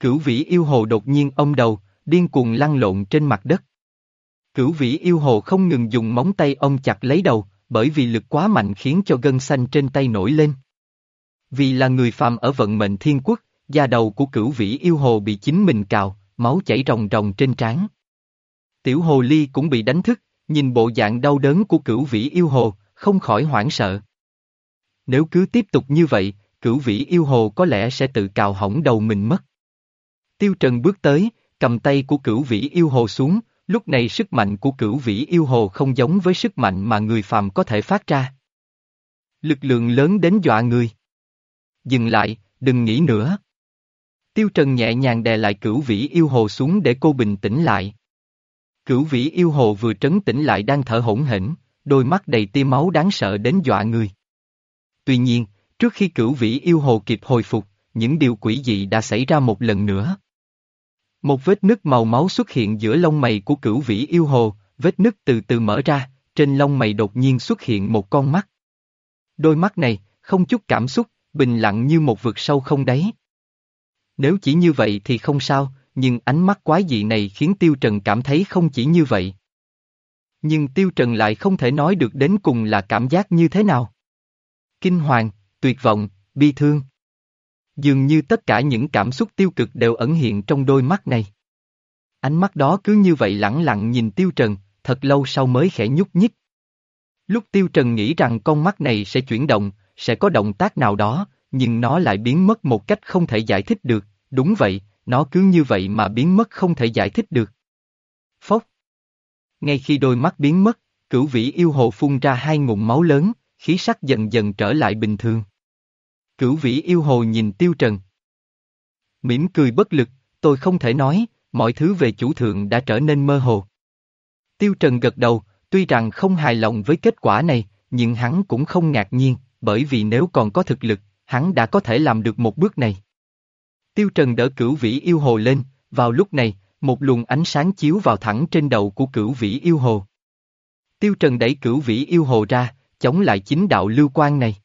Cửu vĩ yêu hồ đột nhiên ông đầu, điên cuồng lăn lộn trên mặt đất. Cửu vĩ yêu hồ không ngừng dùng móng tay ông chặt lấy đầu, bởi vì lực quá mạnh khiến cho gân xanh trên tay nổi lên. Vì là người phàm ở vận mệnh thiên quốc, da đầu của cửu vĩ yêu hồ bị chính mình cào, máu chảy ròng ròng trên trán. Tiểu hồ ly cũng bị đánh thức, nhìn bộ dạng đau đớn của cửu vĩ yêu hồ, không khỏi hoảng sợ. Nếu cứ tiếp tục như vậy, cửu vĩ yêu hồ có lẽ sẽ tự cào hỏng đầu mình mất. Tiêu Trần bước tới, cầm tay của cửu vĩ yêu hồ xuống, lúc này sức mạnh của cửu vĩ yêu hồ không giống với sức mạnh mà người phàm có thể phát ra. Lực lượng lớn đến dọa người. Dừng lại, đừng nghĩ nữa. Tiêu Trần nhẹ nhàng đè lại cửu vĩ yêu hồ xuống để cô bình tĩnh lại. Cửu vĩ yêu hồ vừa trấn tĩnh lại đang thở hổn hển, đôi mắt đầy tia máu đáng sợ đến dọa người. Tuy nhiên, trước khi cửu vĩ yêu hồ kịp hồi phục, những điều quỷ dị đã xảy ra một lần nữa. Một vết nứt màu máu xuất hiện giữa lông mày của cửu vĩ yêu hồ, vết nứt từ từ mở ra, trên lông mày đột nhiên xuất hiện một con mắt. Đôi mắt này, không chút cảm xúc, bình lặng như một vực sâu không đáy. Nếu chỉ như vậy thì không sao, nhưng ánh mắt quái dị này khiến Tiêu Trần cảm thấy không chỉ như vậy. Nhưng Tiêu Trần lại không thể nói được đến cùng là cảm giác như thế nào. Kinh hoàng, tuyệt vọng, bi thương. Dường như tất cả những cảm xúc tiêu cực đều ẩn hiện trong đôi mắt này. Ánh mắt đó cứ như vậy lẳng lặng nhìn Tiêu Trần, thật lâu sau mới khẽ nhúc nhích. Lúc Tiêu Trần nghĩ rằng con mắt này sẽ chuyển động, sẽ có động tác nào đó, nhưng nó lại biến mất một cách không thể giải thích được, đúng vậy, nó cứ như vậy mà biến mất không thể giải thích được. Phốc. Ngay khi đôi mắt biến mất, cửu vĩ yêu hồ phun ra hai ngụm máu lớn, khí sắc dần dần trở lại bình thường. Cửu vĩ yêu hồ nhìn tiêu trần. mỉm cười bất lực, tôi không thể nói, mọi thứ về chủ thượng đã trở nên mơ hồ. Tiêu trần gật đầu, tuy rằng không hài lòng với kết quả này, nhưng hắn cũng không ngạc nhiên, bởi vì nếu còn có thực lực, hắn đã có thể làm được một bước này. Tiêu Trần đỡ cửu vĩ yêu hồ lên, vào lúc này, một luồng ánh sáng chiếu vào thẳng trên đầu của cửu vĩ yêu hồ. Tiêu Trần đẩy cửu vĩ yêu hồ ra, chống lại chính đạo lưu quan này.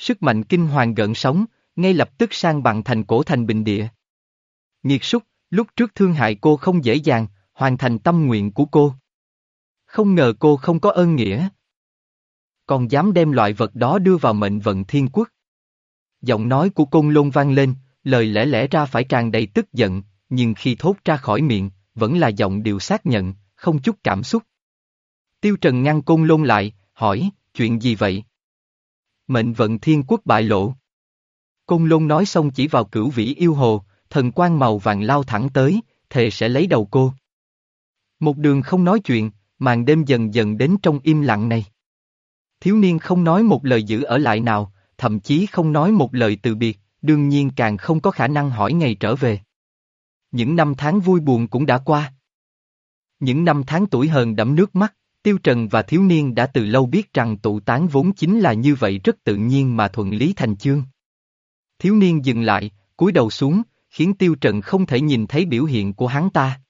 Sức mạnh kinh hoàng gợn sóng, ngay lập tức sang bằng thành cổ thành bình địa. Nghiệt súc, lúc trước thương hại cô không dễ dàng, hoàn thành tâm nguyện của cô. Không ngờ cô không có ơn nghĩa. Còn dám đem loại vật đó đưa vào mệnh vận thiên quốc. Giọng nói của côn lôn vang lên, lời lẽ lẽ ra phải tràn đầy tức giận, nhưng khi thốt ra khỏi miệng, vẫn là giọng điệu xác nhận, không chút cảm xúc. Tiêu Trần ngăn côn lôn lại, hỏi, chuyện gì vậy? Mệnh vận thiên quốc bại lộ. Côn lôn nói xong chỉ vào cửu vĩ yêu hồ, thần quan màu vàng lao thẳng tới, thề sẽ lấy đầu cô. Một đường không nói chuyện, màn đêm dần dần đến trong im lặng này. Thiếu niên không nói một lời giữ ở lại nào, thậm chí không nói một lời từ biệt, đương nhiên càng không có khả năng hỏi ngày trở về. Những năm tháng vui buồn cũng đã qua. Những năm tháng tuổi hờn đẫm nước mắt, Tiêu Trần và thiếu niên đã từ lâu biết rằng tụ tán vốn chính là như vậy rất tự nhiên mà thuận lý thành chương. Thiếu niên dừng lại, cúi đầu xuống, khiến Tiêu Trần không thể nhìn thấy biểu hiện của hắn ta.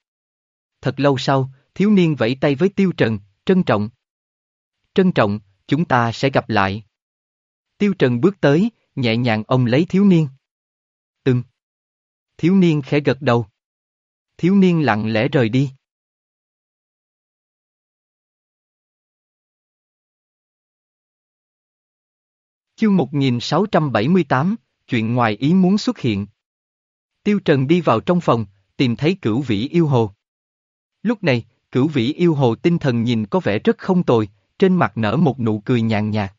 Thật lâu sau, thiếu niên vẫy tay với Tiêu Trần, trân trọng. Trân trọng, chúng ta sẽ gặp lại. Tiêu Trần bước tới, nhẹ nhàng ông lấy thiếu niên. Ừm. Thiếu niên khẽ gật đầu. Thiếu niên lặng lẽ rời đi. Chương 1678, chuyện ngoài ý muốn xuất hiện. Tiêu Trần đi vào trong phòng, tìm thấy cửu vĩ yêu hồ. Lúc này, cửu vĩ yêu hồ tinh thần nhìn có vẻ rất không tồi, trên mặt nở một nụ cười nhàn nhạt.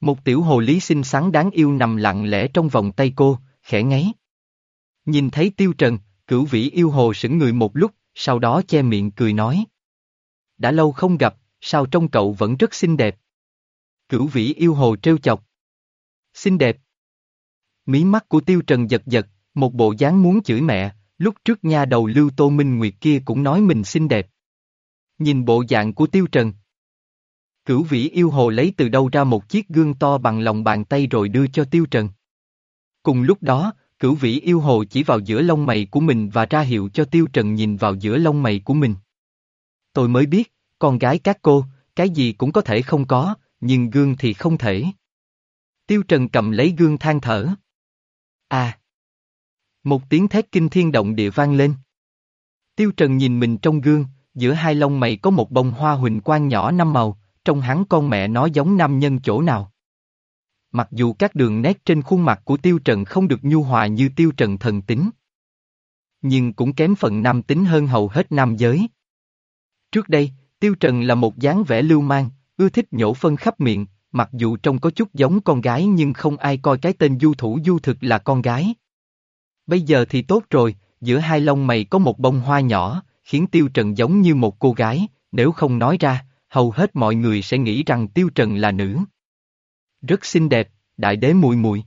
Một tiểu hồ lý xinh xắn đáng yêu nằm lặng lẽ trong vòng tay cô, khẽ ngáy. Nhìn thấy tiêu trần, cửu vĩ yêu hồ sững người một lúc, sau đó che miệng cười nói. Đã lâu không gặp, sao trong cậu vẫn rất xinh đẹp. Cửu vĩ yêu hồ trêu chọc. Xinh đẹp. Mí mắt của tiêu trần giật giật, một bộ dáng muốn chửi mẹ, lúc trước nha đầu lưu tô minh nguyệt kia cũng nói mình xinh đẹp. Nhìn bộ dạng của tiêu trần. Cửu vĩ yêu hồ lấy từ đâu ra một chiếc gương to bằng lòng bàn tay rồi đưa cho tiêu trần. Cùng lúc đó, cửu vĩ yêu hồ chỉ vào giữa lông mày của mình và ra hiệu cho tiêu trần nhìn vào giữa lông mày của mình. Tôi mới biết, con gái các cô, cái gì cũng có thể không có, nhưng gương thì không thể. Tiêu Trần cầm lấy gương than thở. À! Một tiếng thét kinh thiên động địa vang lên. Tiêu Trần nhìn mình trong gương, giữa hai lông mày có một bông hoa huỳnh quang nhỏ năm màu, trong hắn con mẹ nó giống nam nhân chỗ nào. Mặc dù các đường nét trên khuôn mặt của Tiêu Trần không được nhu hòa như Tiêu Trần thần tính. Nhưng cũng kém phần nam tính hơn hầu hết nam giới. Trước đây, Tiêu Trần là một dáng vẻ lưu mang, ưa thích nhổ phân khắp miệng, mặc dù trông có chút giống con gái nhưng không ai coi cái tên du thủ du thực là con gái. Bây giờ thì tốt rồi, giữa hai lông mày có một bông hoa nhỏ, khiến Tiêu Trần giống như một cô gái, nếu không nói ra, hầu hết mọi người sẽ nghĩ rằng Tiêu Trần là nữ. Rất xinh đẹp, đại đế mùi mùi.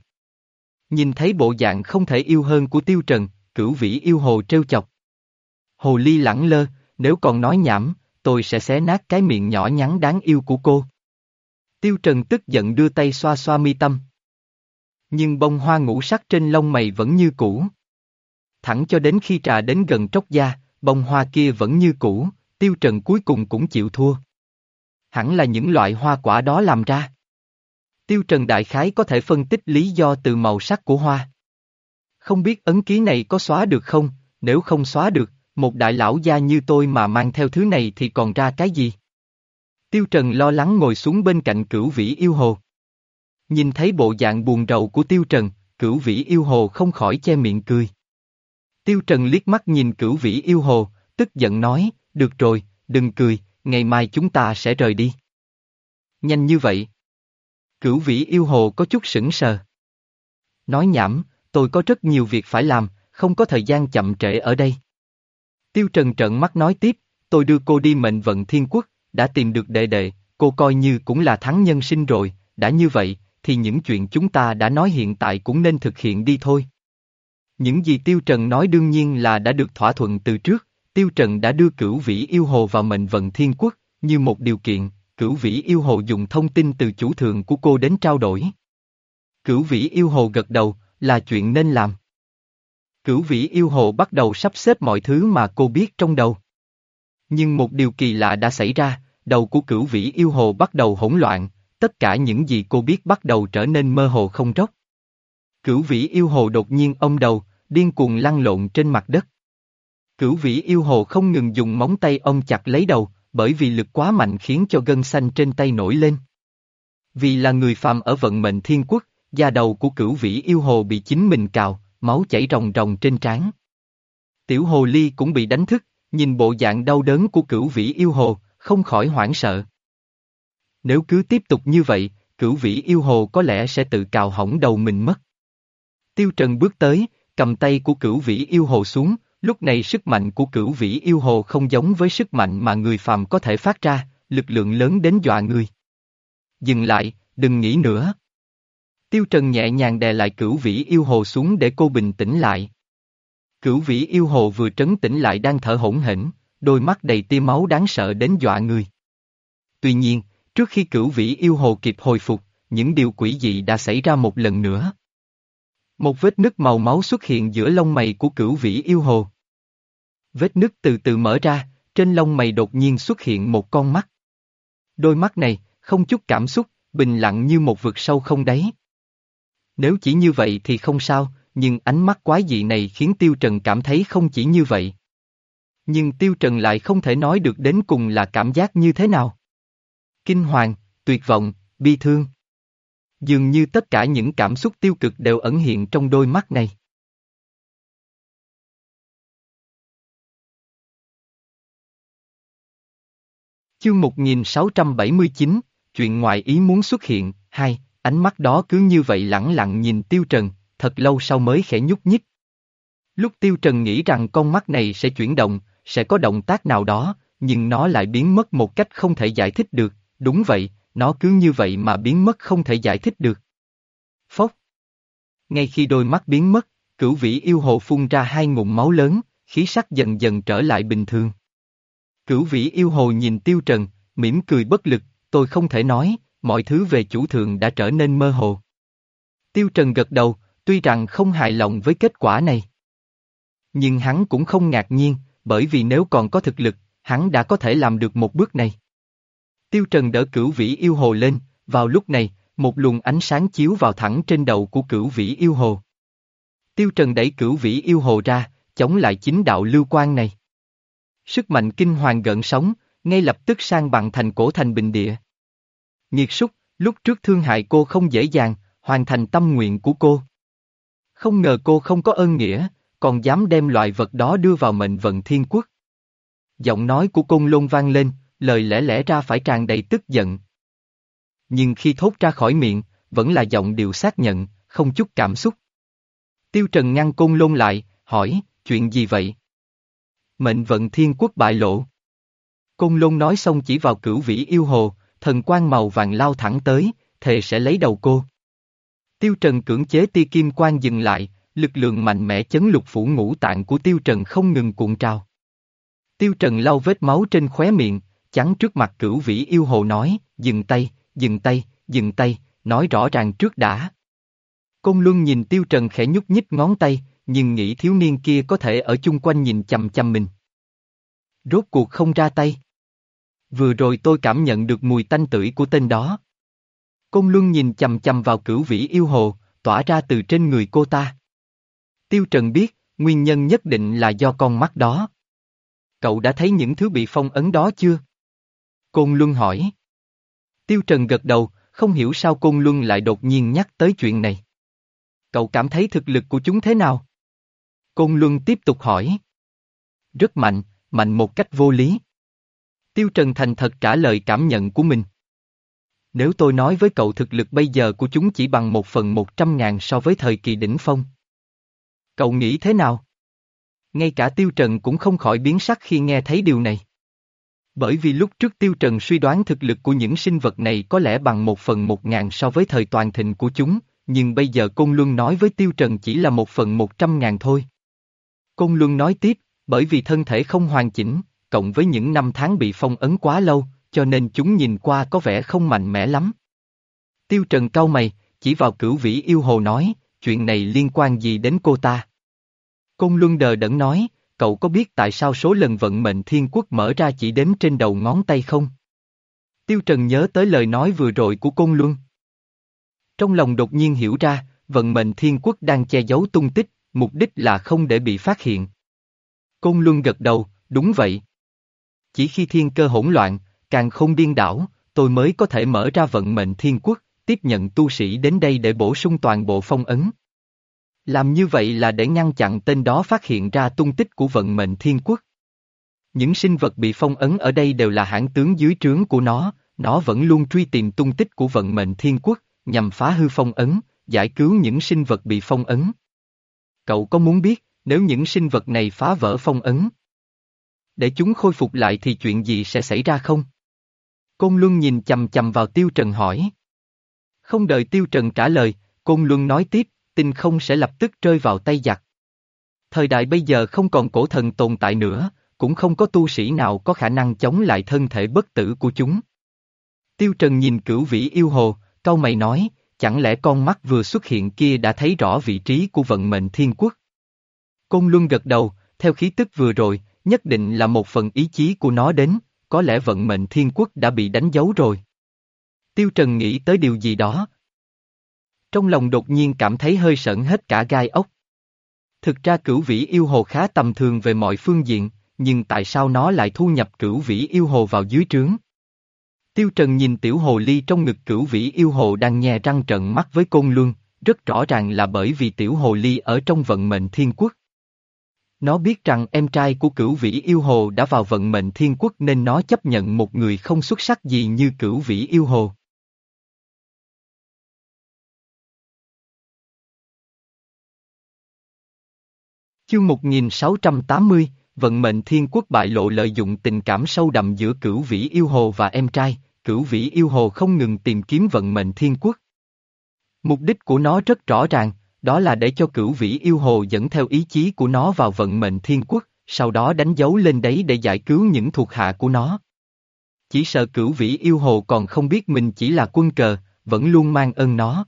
Nhìn thấy bộ dạng không thể yêu hơn của Tiêu Trần, cửu vĩ yêu hồ trêu chọc. Hồ ly lẳng lơ, nếu còn nói nhảm, tôi sẽ xé nát cái miệng nhỏ nhắn đáng yêu của cô. Tiêu Trần tức giận đưa tay xoa xoa mi tâm. Nhưng bông hoa ngũ sắc trên lông mày vẫn như cũ. Thẳng cho đến khi trà đến gần tróc da, bông hoa kia vẫn như cũ, Tiêu Trần cuối cùng cũng chịu thua. Hẳn là những loại hoa quả đó làm ra. Tiêu Trần đại khái có thể phân tích lý do từ màu sắc của hoa. Không biết ấn ký này có xóa được không, nếu không xóa được, một đại lão gia như tôi mà mang theo thứ này thì còn ra cái gì? Tiêu Trần lo lắng ngồi xuống bên cạnh cửu vĩ yêu hồ. Nhìn thấy bộ dạng buồn rầu của Tiêu Trần, cửu vĩ yêu hồ không khỏi che miệng cười. Tiêu Trần liếc mắt nhìn cửu vĩ yêu hồ, tức giận nói, được rồi, đừng cười, ngày mai chúng ta sẽ rời đi. Nhanh như vậy. Cửu vĩ yêu hồ có chút sững sờ. Nói nhảm, tôi có rất nhiều việc phải làm, không có thời gian chậm trễ ở đây. Tiêu Trần trợn mắt nói tiếp, tôi đưa cô đi mệnh vận thiên quốc, đã tìm được đệ đệ, cô coi như cũng là thắng nhân sinh rồi, đã như vậy, thì những chuyện chúng ta đã nói hiện tại cũng nên thực hiện đi thôi. Những gì Tiêu Trần nói đương nhiên là đã được thỏa thuận từ trước, Tiêu Trần đã đưa cửu vĩ yêu hồ vào mệnh vận thiên quốc, như một điều kiện, cửu vĩ yêu hồ dùng thông tin từ chủ thượng của cô đến trao đổi. Cửu vĩ yêu hồ gật đầu, là chuyện nên làm. Cửu vĩ yêu hồ bắt đầu sắp xếp mọi thứ mà cô biết trong đầu. Nhưng một điều kỳ lạ đã xảy ra, đầu của cửu vĩ yêu hồ bắt đầu hỗn loạn, tất cả những gì cô biết bắt đầu trở nên mơ hồ không róc. Cửu vĩ yêu hồ đột nhiên ôm đầu, điên cuồng lăn lộn trên mặt đất. Cửu vĩ yêu hồ không ngừng dùng móng tay ôm chặt lấy đầu, bởi vì lực quá mạnh khiến cho gân xanh trên tay nổi lên. Vì là người phàm ở vận mệnh thiên quốc, da đầu của cửu vĩ yêu hồ bị chính mình cào, máu chảy ròng ròng trên trán. Tiểu hồ ly cũng bị đánh thức, nhìn bộ dạng đau đớn của cửu vĩ yêu hồ, không khỏi hoảng sợ. Nếu cứ tiếp tục như vậy, cửu vĩ yêu hồ có lẽ sẽ tự cào hỏng đầu mình mất. Tiêu Trần bước tới, cầm tay của cửu vĩ yêu hồ xuống, Lúc này sức mạnh của cửu vĩ yêu hồ không giống với sức mạnh mà người phàm có thể phát ra, lực lượng lớn đến dọa người. Dừng lại, đừng nghĩ nữa. Tiêu Trần nhẹ nhàng đè lại cửu vĩ yêu hồ xuống để cô bình tĩnh lại. Cửu vĩ yêu hồ vừa trấn tĩnh lại đang thở hỗn hển, đôi mắt đầy tia máu đáng sợ đến dọa người. Tuy nhiên, trước khi cửu vĩ yêu hồ kịp hồi phục, những điều quỷ dị đã xảy ra một lần nữa. Một vết nứt màu máu xuất hiện giữa lông mày của cửu vĩ yêu hồ. Vết nứt từ từ mở ra, trên lông mày đột nhiên xuất hiện một con mắt. Đôi mắt này, không chút cảm xúc, bình lặng như một vực sâu không đáy. Nếu chỉ như vậy thì không sao, nhưng ánh mắt quái dị này khiến Tiêu Trần cảm thấy không chỉ như vậy. Nhưng Tiêu Trần lại không thể nói được đến cùng là cảm giác như thế nào. Kinh hoàng, tuyệt vọng, bi thương. Dường như tất cả những cảm xúc tiêu cực đều ẩn hiện trong đôi mắt này. Chương 1679, chuyện ngoại ý muốn xuất hiện, hai, ánh mắt đó cứ như vậy lẳng lặng nhìn Tiêu Trần, thật lâu sau mới khẽ nhúc nhích. Lúc Tiêu Trần nghĩ rằng con mắt này sẽ chuyển động, sẽ có động tác nào đó, nhưng nó lại biến mất một cách không thể giải thích được, đúng vậy, nó cứ như vậy mà biến mất không thể giải thích được. Phốc. Ngay khi đôi mắt biến mất, cửu vĩ yêu hồ phun ra hai ngụm máu lớn, khí sắc dần dần trở lại bình thường. Cửu vĩ yêu hồ nhìn tiêu trần, mỉm cười bất lực, tôi không thể nói, mọi thứ về chủ thượng đã trở nên mơ hồ. Tiêu trần gật đầu, tuy rằng không hài lòng với kết quả này. Nhưng hắn cũng không ngạc nhiên, bởi vì nếu còn có thực lực, hắn đã có thể làm được một bước này. Tiêu Trần đỡ cửu vĩ yêu hồ lên, vào lúc này, một luồng ánh sáng chiếu vào thẳng trên đầu của cửu vĩ yêu hồ. Tiêu Trần đẩy cửu vĩ yêu hồ ra, chống lại chính đạo lưu quan này. Sức mạnh kinh hoàng gợn sóng, ngay lập tức sang bằng thành cổ thành bình địa. Nghiệt súc, lúc trước thương hại cô không dễ dàng, hoàn thành tâm nguyện của cô. Không ngờ cô không có ơn nghĩa, còn dám đem loại vật đó đưa vào mệnh vận thiên quốc. Giọng nói của côn lôn vang lên, lời lẽ lẽ ra phải tràn đầy tức giận. Nhưng khi thốt ra khỏi miệng, vẫn là giọng điệu xác nhận, không chút cảm xúc. Tiêu Trần ngăn côn lôn lại, hỏi, chuyện gì vậy? Mệnh vận thiên quốc bại lộ. Côn lôn nói xong chỉ vào cửu vĩ yêu hồ, thần quan màu vàng lao thẳng tới, thề sẽ lấy đầu cô. Tiêu Trần cưỡng chế tia kim quan dừng lại, lực lượng mạnh mẽ chấn lục phủ ngũ tạng của Tiêu Trần không ngừng cuộn trào. Tiêu Trần lau vết máu trên khóe miệng, chắn trước mặt cửu vĩ yêu hồ nói, dừng tay, dừng tay, dừng tay, nói rõ ràng trước đã. Công Luân nhìn Tiêu Trần khẽ nhúc nhích ngón tay, nhưng nghĩ thiếu niên kia có thể ở chung quanh nhìn chầm chầm mình. Rốt cuộc không ra tay. Vừa rồi tôi cảm nhận được mùi tanh tưởi của tên đó. Công Luân nhìn chầm chầm vào cửu vĩ yêu hồ, tỏa ra từ trên người cô ta. Tiêu Trần biết, nguyên nhân nhất định là do con mắt đó. Cậu đã thấy những thứ bị phong ấn đó chưa? Côn Luân hỏi. Tiêu Trần gật đầu, không hiểu sao Côn Luân lại đột nhiên nhắc tới chuyện này. Cậu cảm thấy thực lực của chúng thế nào? Côn Luân tiếp tục hỏi. Rất mạnh, mạnh một cách vô lý. Tiêu Trần thành thật trả lời cảm nhận của mình. Nếu tôi nói với cậu thực lực bây giờ của chúng chỉ bằng một phần một trăm ngàn so với thời kỳ đỉnh phong. Cậu nghĩ thế nào? Ngay cả Tiêu Trần cũng không khỏi biến sắc khi nghe thấy điều này. Bởi vì lúc trước Tiêu Trần suy đoán thực lực của những sinh vật này có lẽ bằng một phần một ngàn so với thời toàn thịnh của chúng, nhưng bây giờ Côn Luân nói với Tiêu Trần chỉ là một phần một trăm ngàn thôi. Côn Luân nói tiếp, bởi vì thân thể không hoàn chỉnh, cộng với những năm tháng bị phong ấn quá lâu, cho nên chúng nhìn qua có vẻ không mạnh mẽ lắm. Tiêu Trần cau mày, chỉ vào cửu vĩ yêu hồ nói, chuyện này liên quan gì đến cô ta? Công Luân đờ đẫn nói, cậu có biết tại sao số lần vận mệnh thiên quốc mở ra chỉ đếm trên đầu ngón tay không? Tiêu Trần nhớ tới lời nói vừa rồi của Công Luân. Trong lòng đột nhiên hiểu ra, vận mệnh thiên quốc đang che giấu tung tích, mục đích là không để bị phát hiện. Công Luân gật đầu, đúng vậy. Chỉ khi thiên cơ hỗn loạn, càng không điên đảo, tôi mới có thể mở ra vận mệnh thiên quốc, tiếp nhận tu sĩ đến đây để bổ sung toàn bộ phong ấn. Làm như vậy là để ngăn chặn tên đó phát hiện ra tung tích của vận mệnh thiên quốc. Những sinh vật bị phong ấn ở đây đều là hãng tướng dưới trướng của nó, nó vẫn luôn truy tìm tung tích của vận mệnh thiên quốc, nhằm phá hư phong ấn, giải cứu những sinh vật bị phong ấn. Cậu có muốn biết, Nếu những sinh vật này phá vỡ phong ấn, để chúng khôi phục lại thì chuyện gì sẽ xảy ra không? Côn Luân nhìn chầm chầm vào Tiêu Trần hỏi. Không đợi Tiêu Trần trả lời, Côn Luân nói tiếp, tinh không sẽ lập tức rơi vào tay giặc. Thời đại bây giờ không còn cổ thần tồn tại nữa, cũng không có tu sĩ nào có khả năng chống lại thân thể bất tử của chúng. Tiêu Trần nhìn cửu vĩ yêu hồ, câu mày nói, chẳng lẽ con mắt vừa xuất hiện kia đã thấy rõ vị trí của vận mệnh thiên quốc? Côn Luân gật đầu, theo khí tức vừa rồi, nhất định là một phần ý chí của nó đến, có lẽ vận mệnh thiên quốc đã bị đánh dấu rồi. Tiêu Trần nghĩ tới điều gì đó. Trong lòng đột nhiên cảm thấy hơi sợn hết cả gai ốc. Thực ra cửu vĩ yêu hồ khá tầm thường về mọi phương diện, nhưng tại sao nó lại thu nhập cửu vĩ yêu hồ vào dưới trướng? Tiêu Trần nhìn tiểu hồ ly trong ngực cửu vĩ yêu hồ đang nhè răng trận mắt với côn luân, rất rõ ràng là bởi vì tiểu hồ ly ở trong vận mệnh thiên quốc. Nó biết rằng em trai của cửu vĩ yêu hồ đã vào vận mệnh thiên quốc nên nó chấp nhận một người không xuất sắc gì như cửu vĩ yêu hồ. Chương 1680, vận mệnh thiên quốc bại lộ lợi dụng tình cảm sâu đậm giữa cửu vĩ yêu hồ và em trai, cửu vĩ yêu hồ không ngừng tìm kiếm vận mệnh thiên quốc. Mục đích của nó rất rõ ràng, đó là để cho cửu vĩ yêu hồ dẫn theo ý chí của nó vào vận mệnh thiên quốc, sau đó đánh dấu lên đấy để giải cứu những thuộc hạ của nó. Chỉ sợ cửu vĩ yêu hồ còn không biết mình chỉ là quân cờ, vẫn luôn mang ơn nó.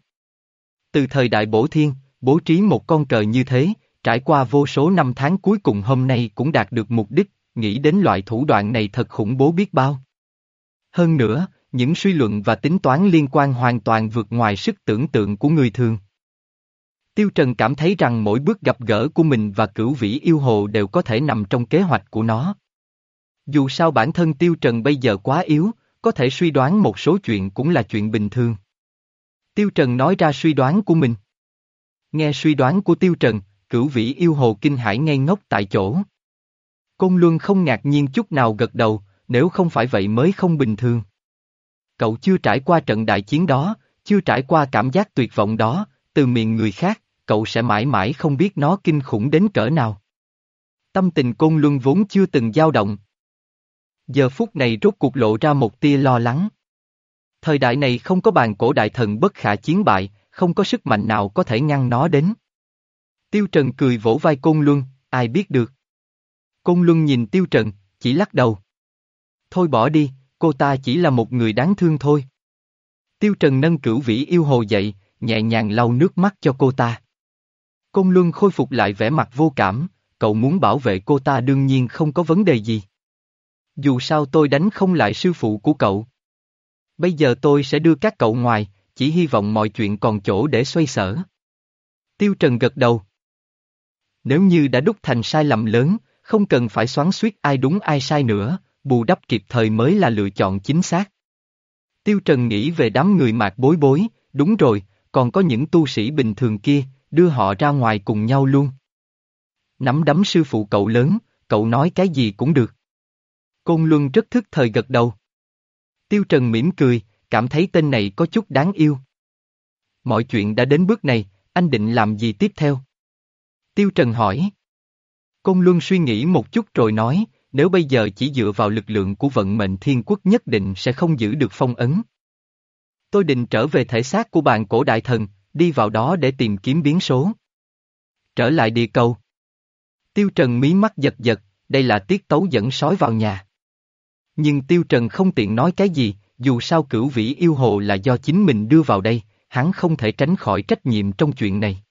Từ thời đại bổ thiên, bố trí một con cờ như thế, trải qua vô số năm tháng cuối cùng hôm nay cũng đạt được mục đích, nghĩ đến loại thủ đoạn này thật khủng bố biết bao. Hơn nữa, những suy luận và tính toán liên quan hoàn toàn vượt ngoài sức tưởng tượng của người thường. Tiêu Trần cảm thấy rằng mỗi bước gặp gỡ của mình và cửu vĩ yêu hồ đều có thể nằm trong kế hoạch của nó. Dù sao bản thân Tiêu Trần bây giờ quá yếu, có thể suy đoán một số chuyện cũng là chuyện bình thường. Tiêu Trần nói ra suy đoán của mình. Nghe suy đoán của Tiêu Trần, cửu vĩ yêu hồ kinh hải ngây ngốc tại chỗ. Côn Luân không ngạc nhiên chút nào gật đầu, nếu không phải vậy mới không bình thường. Cậu chưa trải qua trận đại chiến đó, chưa trải qua cảm giác tuyệt vọng đó, từ miệng người khác, cậu sẽ mãi mãi không biết nó kinh khủng đến cỡ nào. Tâm tình Côn Luân vốn chưa từng dao động. Giờ phút này rốt cuộc lộ ra một tia lo lắng. Thời đại này không có bàn cổ đại thần bất khả chiến bại, không có sức mạnh nào có thể ngăn nó đến. Tiêu Trần cười vỗ vai Côn Luân, ai biết được. Côn Luân nhìn Tiêu Trần, chỉ lắc đầu. Thôi bỏ đi, cô ta chỉ là một người đáng thương thôi. Tiêu Trần nâng cửu vĩ yêu hồ dậy, nhẹ nhàng lau nước mắt cho cô ta. Công Luân khôi phục lại vẻ mặt vô cảm, cậu muốn bảo vệ cô ta đương nhiên không có vấn đề gì. Dù sao tôi đánh không lại sư phụ của cậu. Bây giờ tôi sẽ đưa các cậu ngoài, chỉ hy vọng mọi chuyện còn chỗ để xoay sở. Tiêu Trần gật đầu. Nếu như đã đúc thành sai lầm lớn, không cần phải xoắn suýt ai đúng ai sai nữa, bù đắp kịp thời mới là lựa chọn chính xác. Tiêu Trần nghĩ về đám người mạc bối bối, đúng rồi, còn có những tu sĩ bình thường kia, đưa họ ra ngoài cùng nhau luôn. Nắm đấm sư phụ cậu lớn, cậu nói cái gì cũng được. Côn Luân rất thức thời gật đầu. Tiêu Trần mỉm cười, cảm thấy tên này có chút đáng yêu. Mọi chuyện đã đến bước này, anh định làm gì tiếp theo? Tiêu Trần hỏi. Côn Luân suy nghĩ một chút rồi nói, nếu bây giờ chỉ dựa vào lực lượng của vận mệnh thiên quốc nhất định sẽ không giữ được phong ấn. Tôi định trở về thể xác của bàn cổ đại thần, đi vào đó để tìm kiếm biến số. Trở lại địa cầu. Tiêu Trần mí mắt giật giật, đây là tiết tấu dẫn sói vào nhà. Nhưng Tiêu Trần không tiện nói cái gì, dù sao cửu vĩ yêu hồ là do chính mình đưa vào đây, hắn không thể tránh khỏi trách nhiệm trong chuyện này.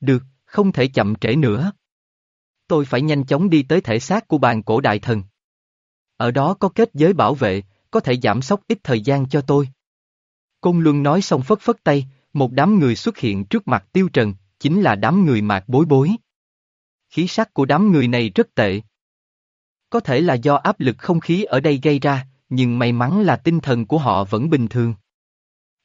Được, không thể chậm trễ nữa. Tôi phải nhanh chóng đi tới thể xác của bàn cổ đại thần. Ở đó có kết giới bảo vệ, có thể giảm sốc ít thời gian cho tôi. Công Luân nói xong phất phất tay, một đám người xuất hiện trước mặt Tiêu Trần, chính là đám người mạc bối bối. Khí sắc của đám người này rất tệ. Có thể là do áp lực không khí ở đây gây ra, nhưng may mắn là tinh thần của họ vẫn bình thường.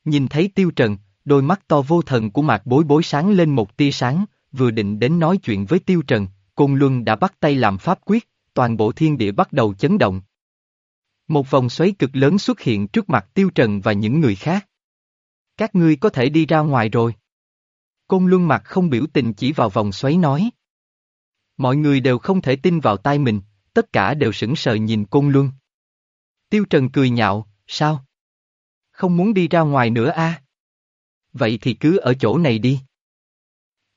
Nhìn thấy Tiêu Trần, đôi mắt to vô thần của mạc bối bối sáng lên một tia sáng, vừa định đến nói chuyện với Tiêu Trần, Côn Luân đã bắt tay làm pháp quyết, toàn bộ thiên địa bắt đầu chấn động. Một vòng xoáy cực lớn xuất hiện trước mặt Tiêu Trần và những người khác. Các ngươi có thể đi ra ngoài rồi. Côn Luân mặt không biểu tình chỉ vào vòng xoáy nói. Mọi người đều không thể tin vào tai mình, tất cả đều sững sờ nhìn Côn Luân. Tiêu Trần cười nhạo, sao? Không muốn đi ra ngoài nữa a? À? Vậy thì cứ ở chỗ này đi.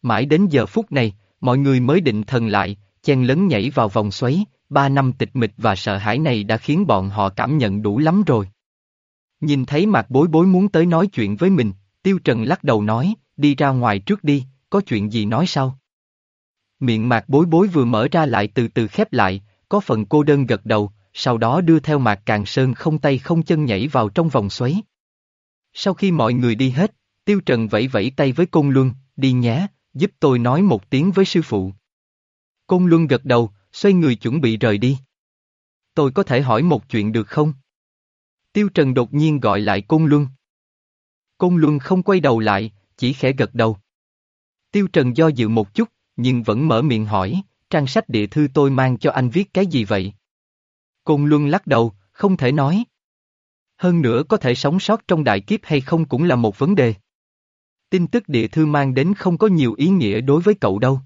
Mãi đến giờ phút này, mọi người mới định thần lại, chen lấn nhảy vào vòng xoáy, ba năm tịch mịch và sợ hãi này đã khiến bọn họ cảm nhận đủ lắm rồi. Nhìn thấy mặt bối bối muốn tới nói chuyện với mình, Tiêu Trần lắc đầu nói, đi ra ngoài trước đi, có chuyện gì nói sau. Miệng mạc bối bối vừa mở ra lại từ từ khép lại, có phần cô đơn gật đầu, sau đó đưa theo mạc càng sơn không tay không chân nhảy vào trong vòng xoáy. Sau khi mọi người đi hết, Tiêu Trần vẫy vẫy tay với công Luân, đi nhé, giúp tôi nói một tiếng với sư phụ. Công Luân gật đầu, xoay người chuẩn bị rời đi. Tôi có thể hỏi một chuyện được không? Tiêu Trần đột nhiên gọi lại Côn Luân. Côn Luân không quay đầu lại, chỉ khẽ gật đầu. Tiêu Trần do dự một chút, nhưng vẫn mở miệng hỏi, trang sách địa thư tôi mang cho anh viết cái gì vậy? Côn Luân lắc đầu, không thể nói. Hơn nữa có thể sống sót trong đại kiếp hay không cũng là một vấn đề. Tin tức địa thư mang đến không có nhiều ý nghĩa đối với cậu đâu.